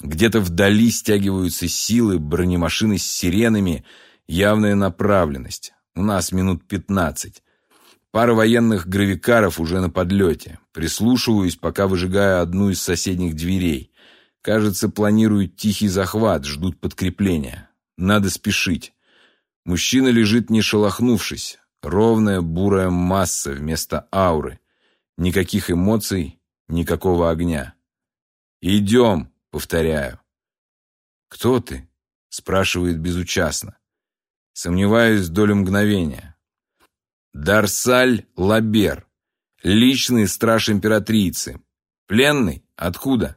Speaker 1: Где-то вдали стягиваются силы, бронемашины с сиренами, явная направленность. У нас минут пятнадцать. Пара военных гравикаров уже на подлете. Прислушиваюсь, пока выжигаю одну из соседних дверей. Кажется, планируют тихий захват, ждут подкрепления. Надо спешить. Мужчина лежит не шелохнувшись. Ровная бурая масса вместо ауры. Никаких эмоций, никакого огня. «Идем», — повторяю. «Кто ты?» — спрашивает безучастно. Сомневаюсь долю мгновения. Дарсаль Лабер, личный страж императрицы. Пленный? Откуда?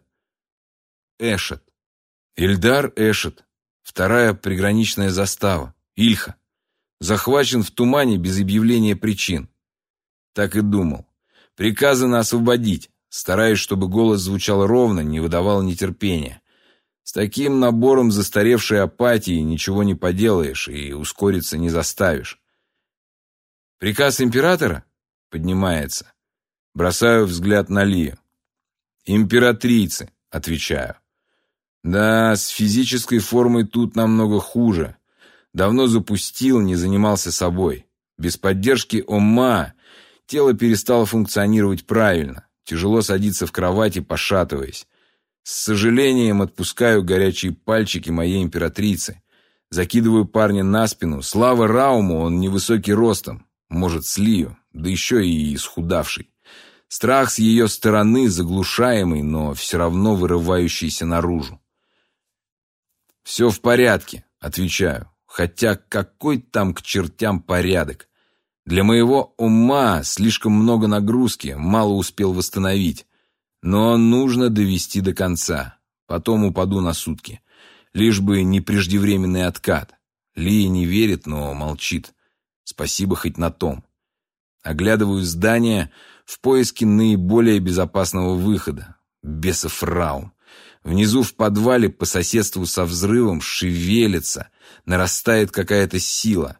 Speaker 1: Эшет. Ильдар Эшет. Вторая приграничная застава. Ильха. Захвачен в тумане без объявления причин. Так и думал. Приказано освободить. Стараясь, чтобы голос звучал ровно, не выдавал нетерпения. С таким набором застаревшей апатии ничего не поделаешь и ускориться не заставишь. Приказ императора поднимается. Бросаю взгляд на Лию. Императрицы, отвечаю. Да, с физической формой тут намного хуже. Давно запустил, не занимался собой. Без поддержки ума тело перестало функционировать правильно. Тяжело садиться в кровати, пошатываясь. С сожалением отпускаю горячие пальчики моей императрицы. Закидываю парня на спину. Слава Рауму, он невысокий ростом. Может, слию, да еще и исхудавший. Страх с ее стороны заглушаемый, но все равно вырывающийся наружу. «Все в порядке», — отвечаю. Хотя какой там к чертям порядок? Для моего ума слишком много нагрузки, мало успел восстановить. Но нужно довести до конца. Потом упаду на сутки. Лишь бы не преждевременный откат. Лия не верит, но молчит. Спасибо хоть на том. Оглядываю здание в поиске наиболее безопасного выхода. Бесов раум. Внизу в подвале по соседству со взрывом шевелится, нарастает какая-то сила.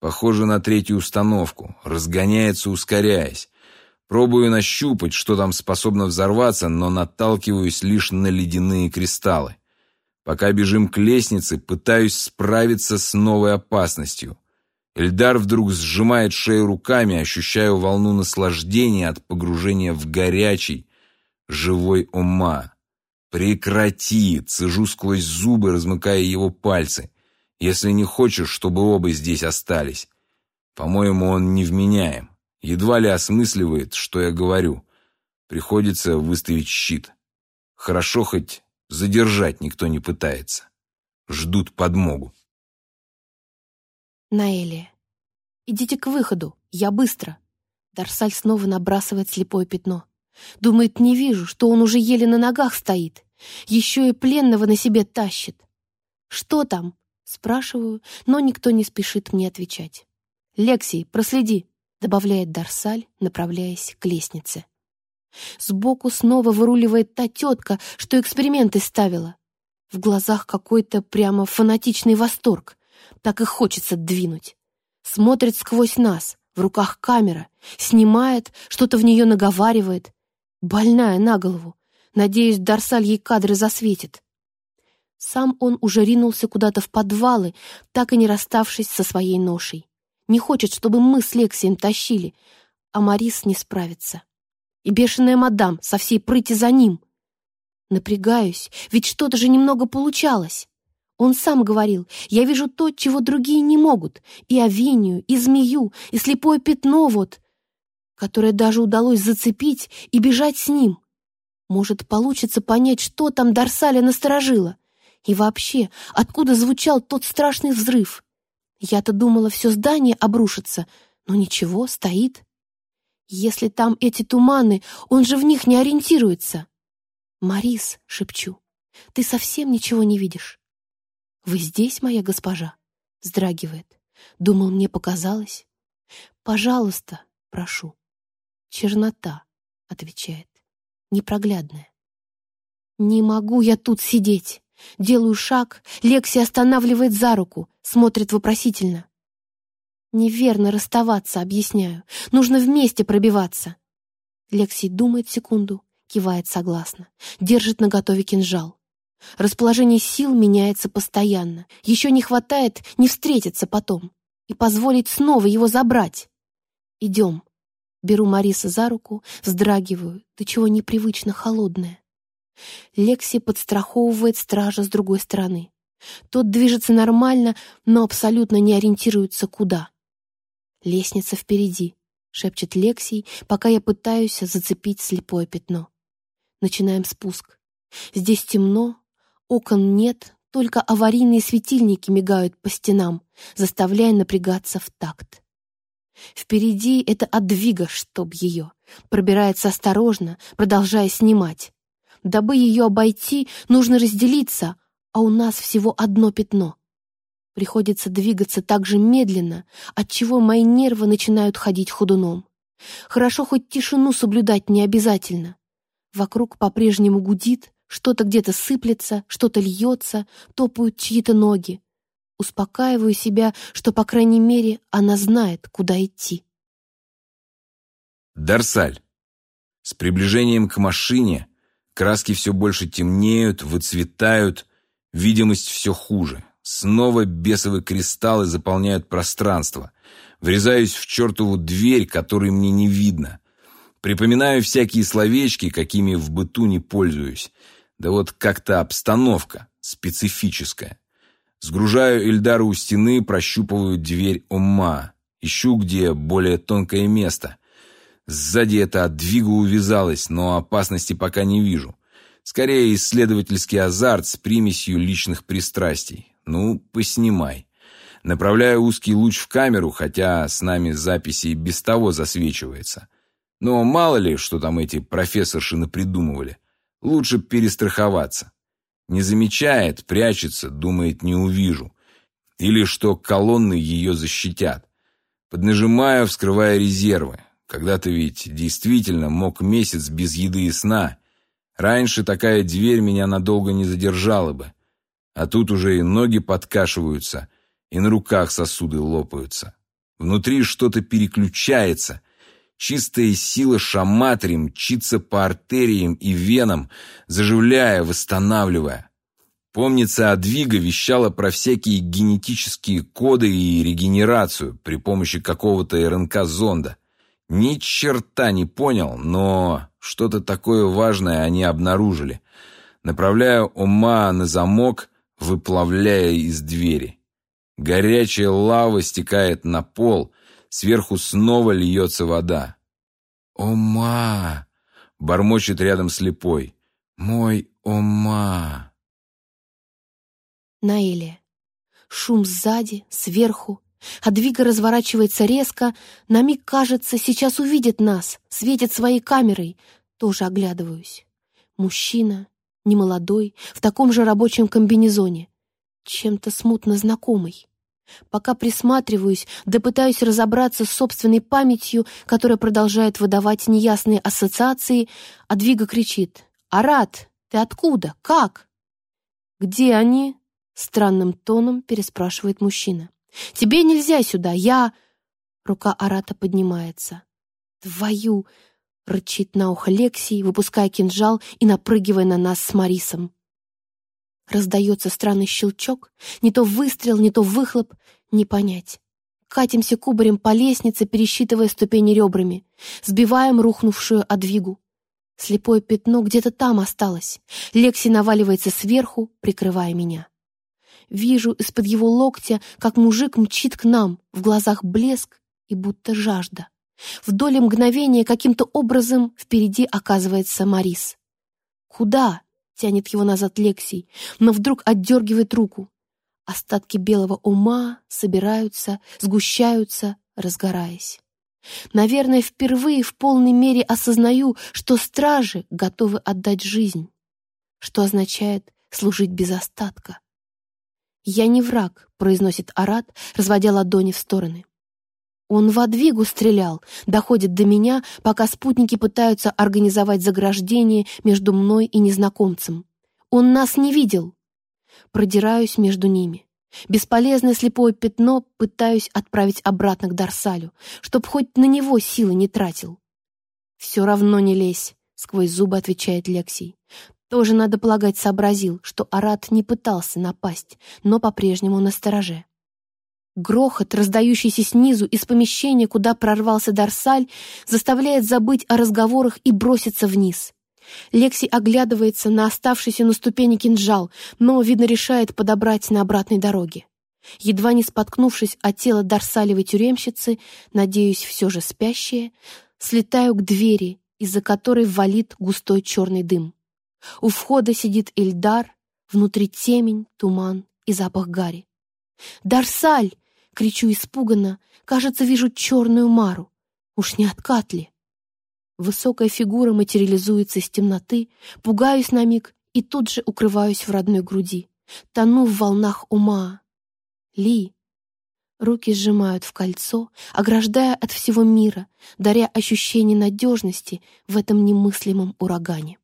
Speaker 1: Похоже на третью установку, разгоняется, ускоряясь. Пробую нащупать, что там способно взорваться, но наталкиваюсь лишь на ледяные кристаллы. Пока бежим к лестнице, пытаюсь справиться с новой опасностью. Эльдар вдруг сжимает шею руками, ощущаю волну наслаждения от погружения в горячий, живой ума. «Прекрати!» — цежу сквозь зубы, размыкая его пальцы. Если не хочешь, чтобы оба здесь остались. По-моему, он невменяем. Едва ли осмысливает, что я говорю. Приходится выставить щит. Хорошо хоть задержать никто не пытается. Ждут подмогу.
Speaker 2: Наэлия. «Идите к выходу, я быстро». Дарсаль снова набрасывает слепое пятно. Думает, не вижу, что он уже еле на ногах стоит. Еще и пленного на себе тащит. «Что там?» — спрашиваю, но никто не спешит мне отвечать. «Лексий, проследи», — добавляет Дарсаль, направляясь к лестнице. Сбоку снова выруливает та тетка, что эксперименты ставила. В глазах какой-то прямо фанатичный восторг. Так и хочется двинуть. Смотрит сквозь нас, в руках камера, снимает, что-то в нее наговаривает. Больная на голову. Надеюсь, Дарсаль ей кадры засветит. Сам он уже ринулся куда-то в подвалы, так и не расставшись со своей ношей. Не хочет, чтобы мы с Лексием тащили, а Марис не справится. И бешеная мадам со всей прыти за ним. Напрягаюсь, ведь что-то же немного получалось. Он сам говорил, я вижу то, чего другие не могут, и Авинию, и змею, и слепое пятно вот, которое даже удалось зацепить и бежать с ним. Может, получится понять, что там Дарсаля насторожило. И вообще, откуда звучал тот страшный взрыв? Я-то думала, все здание обрушится, но ничего, стоит. Если там эти туманы, он же в них не ориентируется. «Марис», — шепчу, — «ты совсем ничего не видишь». «Вы здесь, моя госпожа?» — вздрагивает. Думал, мне показалось. «Пожалуйста, прошу». «Чернота», — отвечает, — «непроглядная». «Не могу я тут сидеть». Делаю шаг, Лекси останавливает за руку, смотрит вопросительно. «Неверно расставаться, объясняю. Нужно вместе пробиваться». Лекси думает секунду, кивает согласно, держит наготове кинжал. Расположение сил меняется постоянно. Еще не хватает не встретиться потом и позволить снова его забрать. Идем. Беру Мариса за руку, вздрагиваю, до чего непривычно холодная. Лекси подстраховывает стража с другой стороны. Тот движется нормально, но абсолютно не ориентируется куда. «Лестница впереди», — шепчет Лексий, пока я пытаюсь зацепить слепое пятно. Начинаем спуск. Здесь темно, Окон нет, только аварийные светильники мигают по стенам, заставляя напрягаться в такт. Впереди это отдвига, чтоб ее. Пробирается осторожно, продолжая снимать. Дабы ее обойти, нужно разделиться, а у нас всего одно пятно. Приходится двигаться так же медленно, отчего мои нервы начинают ходить ходуном. Хорошо хоть тишину соблюдать не обязательно. Вокруг по-прежнему гудит, что-то где-то сыплется, что-то льется, топают чьи-то ноги. Успокаиваю себя, что, по крайней мере, она знает, куда идти.
Speaker 1: Дарсаль. С приближением к машине краски все больше темнеют, выцветают, видимость все хуже. Снова бесовые кристаллы заполняют пространство. Врезаюсь в чертову дверь, которой мне не видно. Припоминаю всякие словечки, какими в быту не пользуюсь. Да вот как-то обстановка специфическая. Сгружаю Эльдару у стены, прощупываю дверь ума. Ищу, где более тонкое место. Сзади это от двига увязалось, но опасности пока не вижу. Скорее, исследовательский азарт с примесью личных пристрастий. Ну, поснимай. Направляю узкий луч в камеру, хотя с нами записи и без того засвечивается. Но мало ли, что там эти профессорши напридумывали. Лучше перестраховаться. Не замечает, прячется, думает, не увижу. Или что колонны ее защитят. Поднажимаю, вскрывая резервы. Когда-то ведь действительно мог месяц без еды и сна. Раньше такая дверь меня надолго не задержала бы. А тут уже и ноги подкашиваются, и на руках сосуды лопаются. Внутри что-то переключается, Чистая сила шаматри мчится по артериям и венам, заживляя, восстанавливая. Помнится, Адвига вещала про всякие генетические коды и регенерацию при помощи какого-то РНК-зонда. Ни черта не понял, но что-то такое важное они обнаружили. Направляю ума на замок, выплавляя из двери. Горячая лава стекает на пол, сверху снова льется вода. «Ома!» — бормочет рядом слепой. «Мой Ома!»
Speaker 2: Наэлия. Шум сзади, сверху. Адвига разворачивается резко. На миг кажется, сейчас увидит нас, светит своей камерой. Тоже оглядываюсь. Мужчина, немолодой, в таком же рабочем комбинезоне. Чем-то смутно знакомый. Пока присматриваюсь, да пытаюсь разобраться с собственной памятью, которая продолжает выдавать неясные ассоциации, а Двига кричит «Арат, ты откуда? Как?» «Где они?» — странным тоном переспрашивает мужчина. «Тебе нельзя сюда, я...» Рука Арата поднимается. «Твою!» — рычит на ухо Лексий, выпуская кинжал и напрыгивая на нас с Марисом. Раздается странный щелчок, не то выстрел, не то выхлоп, не понять. Катимся кубарем по лестнице, пересчитывая ступени ребрами. Сбиваем рухнувшую одвигу. Слепое пятно где-то там осталось. Лекси наваливается сверху, прикрывая меня. Вижу из-под его локтя, как мужик мчит к нам, в глазах блеск и будто жажда. В доле мгновения каким-то образом впереди оказывается Марис. «Куда?» тянет его назад Лексий, но вдруг отдергивает руку. Остатки белого ума собираются, сгущаются, разгораясь. Наверное, впервые в полной мере осознаю, что стражи готовы отдать жизнь, что означает служить без остатка. «Я не враг», — произносит Арат, разводя ладони в стороны. Он в Адвигу стрелял, доходит до меня, пока спутники пытаются организовать заграждение между мной и незнакомцем. Он нас не видел. Продираюсь между ними. Бесполезное слепое пятно пытаюсь отправить обратно к Дарсалю, чтоб хоть на него силы не тратил. «Все равно не лезь», — сквозь зубы отвечает Лексий. Тоже, надо полагать, сообразил, что Арат не пытался напасть, но по-прежнему настороже. Грохот, раздающийся снизу из помещения, куда прорвался Дарсаль, заставляет забыть о разговорах и броситься вниз. Лекси оглядывается на оставшийся на ступени кинжал, но, видно, решает подобрать на обратной дороге. Едва не споткнувшись от тела Дарсалевой тюремщицы, надеюсь, все же спящая, слетаю к двери, из-за которой валит густой черный дым. У входа сидит Ильдар, внутри темень, туман и запах гари. «Дарсаль!» Кричу испуганно. Кажется, вижу черную мару. Уж не откат ли? Высокая фигура материализуется из темноты, пугаюсь на миг и тут же укрываюсь в родной груди. Тону в волнах ума. Ли. Руки сжимают в кольцо, ограждая от всего мира, даря ощущение надежности в этом немыслимом урагане.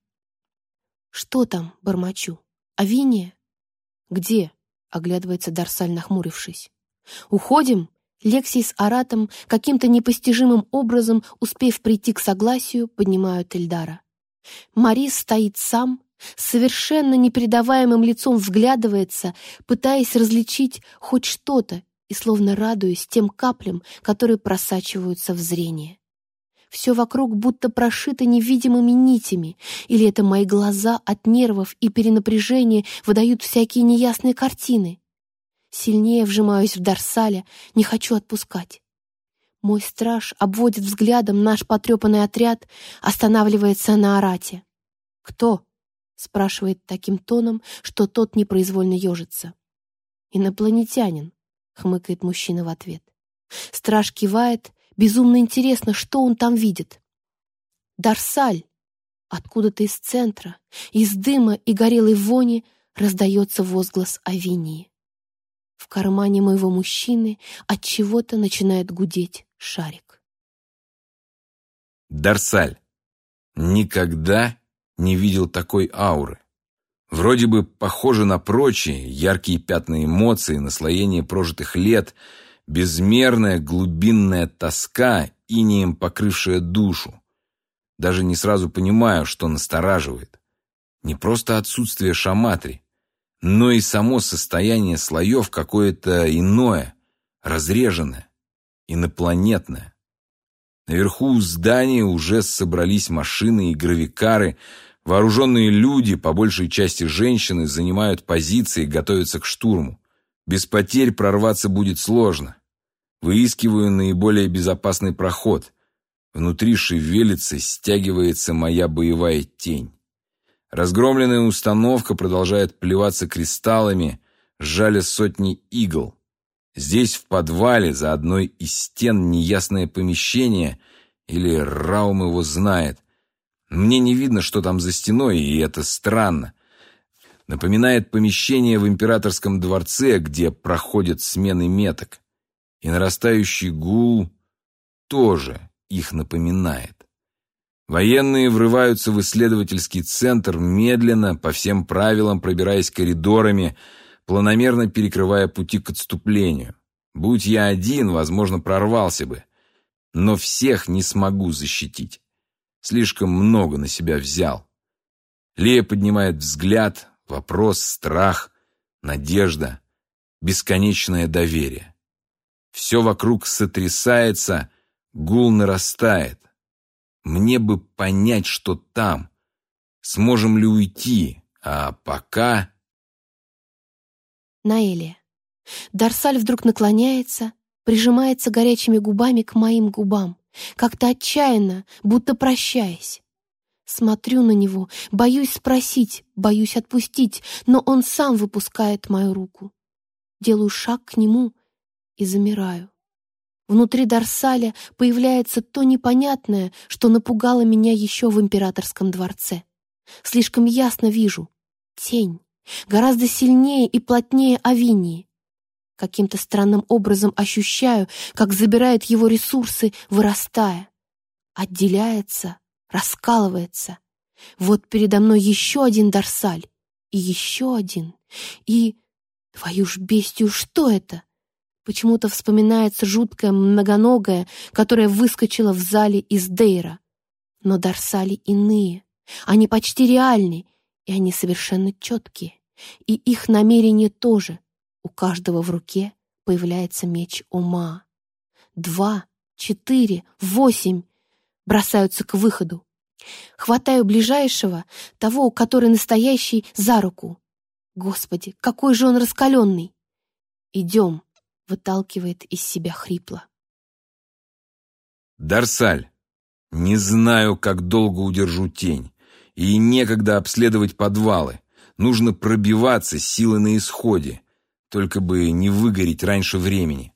Speaker 2: «Что там?» — бормочу. «Авиния?» «Где?» — оглядывается Дарсаль, нахмурившись. Уходим? Лексий с Аратом, каким-то непостижимым образом, успев прийти к согласию, поднимают Эльдара. Марис стоит сам, совершенно непередаваемым лицом взглядывается, пытаясь различить хоть что-то и словно радуясь тем каплям, которые просачиваются в зрение. Все вокруг будто прошито невидимыми нитями, или это мои глаза от нервов и перенапряжения выдают всякие неясные картины. Сильнее вжимаюсь в Дарсале, не хочу отпускать. Мой страж обводит взглядом наш потрепанный отряд, останавливается на Арате. «Кто?» — спрашивает таким тоном, что тот непроизвольно ежится. «Инопланетянин», — хмыкает мужчина в ответ. Страж кивает, безумно интересно, что он там видит. «Дарсаль!» Откуда-то из центра, из дыма и горелой вони раздается возглас Авинии. В кармане моего мужчины от чего-то начинает гудеть шарик.
Speaker 1: Дарсаль. Никогда не видел такой ауры. Вроде бы похоже на прочие, яркие пятна эмоций, наслоение прожитых лет, безмерная глубинная тоска, инеем покрывшая душу. Даже не сразу понимаю, что настораживает. Не просто отсутствие шаматри, но и само состояние слоев какое-то иное, разреженное, инопланетное. Наверху у здания уже собрались машины и гравикары, вооруженные люди, по большей части женщины, занимают позиции и готовятся к штурму. Без потерь прорваться будет сложно. Выискиваю наиболее безопасный проход. Внутри шевелится, стягивается моя боевая тень. Разгромленная установка продолжает плеваться кристаллами, сжали сотни игл. Здесь, в подвале, за одной из стен неясное помещение, или Раум его знает. Мне не видно, что там за стеной, и это странно. Напоминает помещение в императорском дворце, где проходят смены меток. И нарастающий гул тоже их напоминает. Военные врываются в исследовательский центр, медленно, по всем правилам, пробираясь коридорами, планомерно перекрывая пути к отступлению. Будь я один, возможно, прорвался бы. Но всех не смогу защитить. Слишком много на себя взял. Лея поднимает взгляд, вопрос, страх, надежда, бесконечное доверие. Все вокруг сотрясается, гул нарастает. Мне бы понять, что там. Сможем ли уйти, а пока...
Speaker 2: Наэлия. Дарсаль вдруг наклоняется, прижимается горячими губами к моим губам, как-то отчаянно, будто прощаясь. Смотрю на него, боюсь спросить, боюсь отпустить, но он сам выпускает мою руку. Делаю шаг к нему и замираю. Внутри Дарсаля появляется то непонятное, что напугало меня еще в императорском дворце. Слишком ясно вижу. Тень. Гораздо сильнее и плотнее Авинии. Каким-то странным образом ощущаю, как забирает его ресурсы, вырастая. Отделяется, раскалывается. Вот передо мной еще один Дарсаль. И еще один. И... Твою ж бестию, что это? Почему-то вспоминается жуткая многоногая, которая выскочила в зале из Дейра. Но Дарсали иные. Они почти реальны, и они совершенно четкие. И их намерение тоже. У каждого в руке появляется меч ума. Два, четыре, восемь бросаются к выходу. Хватаю ближайшего, того, который настоящий, за руку. Господи, какой же он раскаленный! Идем выталкивает из себя хрипло.
Speaker 1: «Дарсаль, не знаю, как долго удержу тень, и некогда обследовать подвалы. Нужно пробиваться, силы на исходе, только бы не выгореть раньше времени.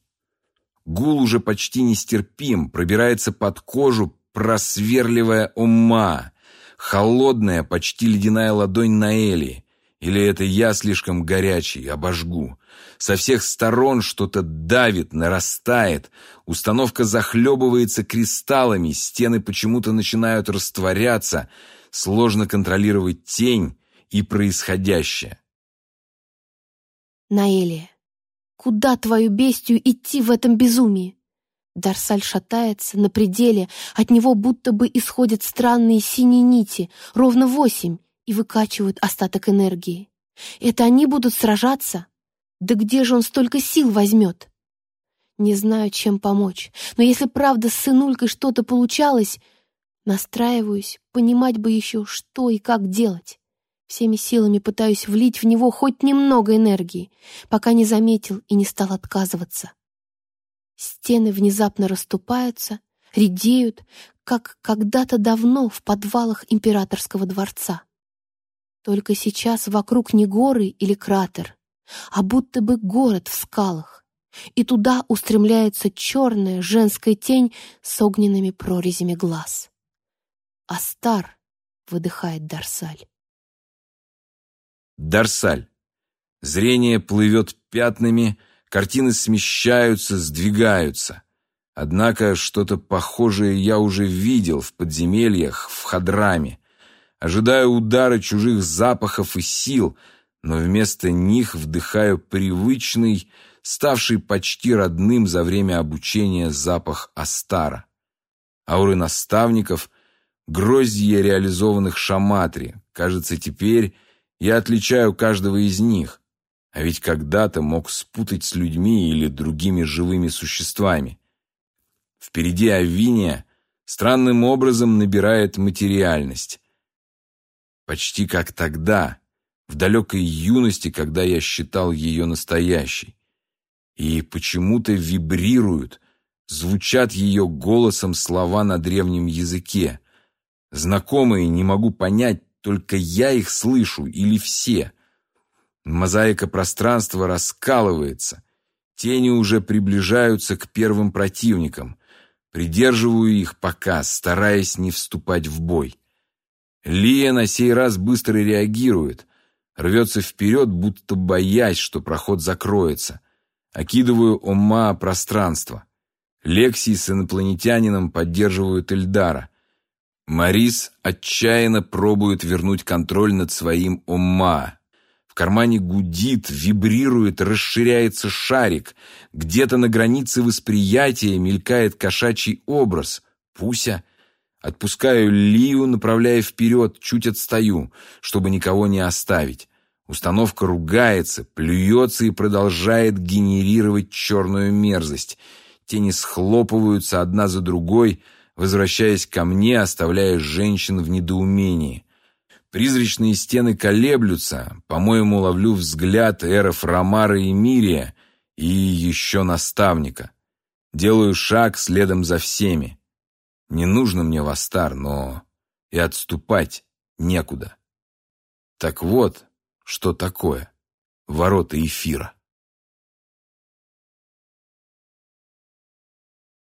Speaker 1: Гул уже почти нестерпим, пробирается под кожу, просверливая ума, холодная, почти ледяная ладонь Наэли. Или это я слишком горячий, обожгу. Со всех сторон что-то давит, нарастает. Установка захлебывается кристаллами, стены почему-то начинают растворяться. Сложно контролировать тень и происходящее.
Speaker 2: Наэлия, куда твою бестию идти в этом безумии? Дарсаль шатается на пределе, от него будто бы исходят странные синие нити, ровно восемь, и выкачивают остаток энергии. Это они будут сражаться? Да где же он столько сил возьмет? Не знаю, чем помочь, но если правда с сынулькой что-то получалось, настраиваюсь, понимать бы еще, что и как делать. Всеми силами пытаюсь влить в него хоть немного энергии, пока не заметил и не стал отказываться. Стены внезапно расступаются, редеют, как когда-то давно в подвалах императорского дворца. Только сейчас вокруг не горы или кратер, а будто бы город в скалах, и туда устремляется черная женская тень с огненными прорезями глаз. «Астар!» — выдыхает Дарсаль.
Speaker 1: Дарсаль. Зрение плывет пятнами, картины смещаются, сдвигаются. Однако что-то похожее я уже видел в подземельях в Хадраме. Ожидаю удара чужих запахов и сил — но вместо них вдыхаю привычный, ставший почти родным за время обучения запах Астара. Ауры наставников, гроздья реализованных шаматри. Кажется, теперь я отличаю каждого из них, а ведь когда-то мог спутать с людьми или другими живыми существами. Впереди Авиния странным образом набирает материальность. Почти как тогда, в далекой юности, когда я считал ее настоящей. и почему-то вибрируют, звучат ее голосом слова на древнем языке. Знакомые, не могу понять, только я их слышу или все. Мозаика пространства раскалывается. Тени уже приближаются к первым противникам. Придерживаю их пока, стараясь не вступать в бой. Лия на сей раз быстро реагирует. Рвется вперед, будто боясь, что проход закроется. Окидываю Ома пространство. Лексий с инопланетянином поддерживают Эльдара. Марис отчаянно пробует вернуть контроль над своим Ома. В кармане гудит, вибрирует, расширяется шарик. Где-то на границе восприятия мелькает кошачий образ. Пуся. Отпускаю Лию, направляя вперед, чуть отстаю, чтобы никого не оставить. Установка ругается, плюется и продолжает генерировать черную мерзость. Тени схлопываются одна за другой, возвращаясь ко мне, оставляя женщин в недоумении. Призрачные стены колеблются, по-моему, ловлю взгляд эров Ромара и Мирия и еще наставника. Делаю шаг следом за всеми. Не нужно мне Вастар, но и отступать некуда. Так вот, что такое ворота эфира.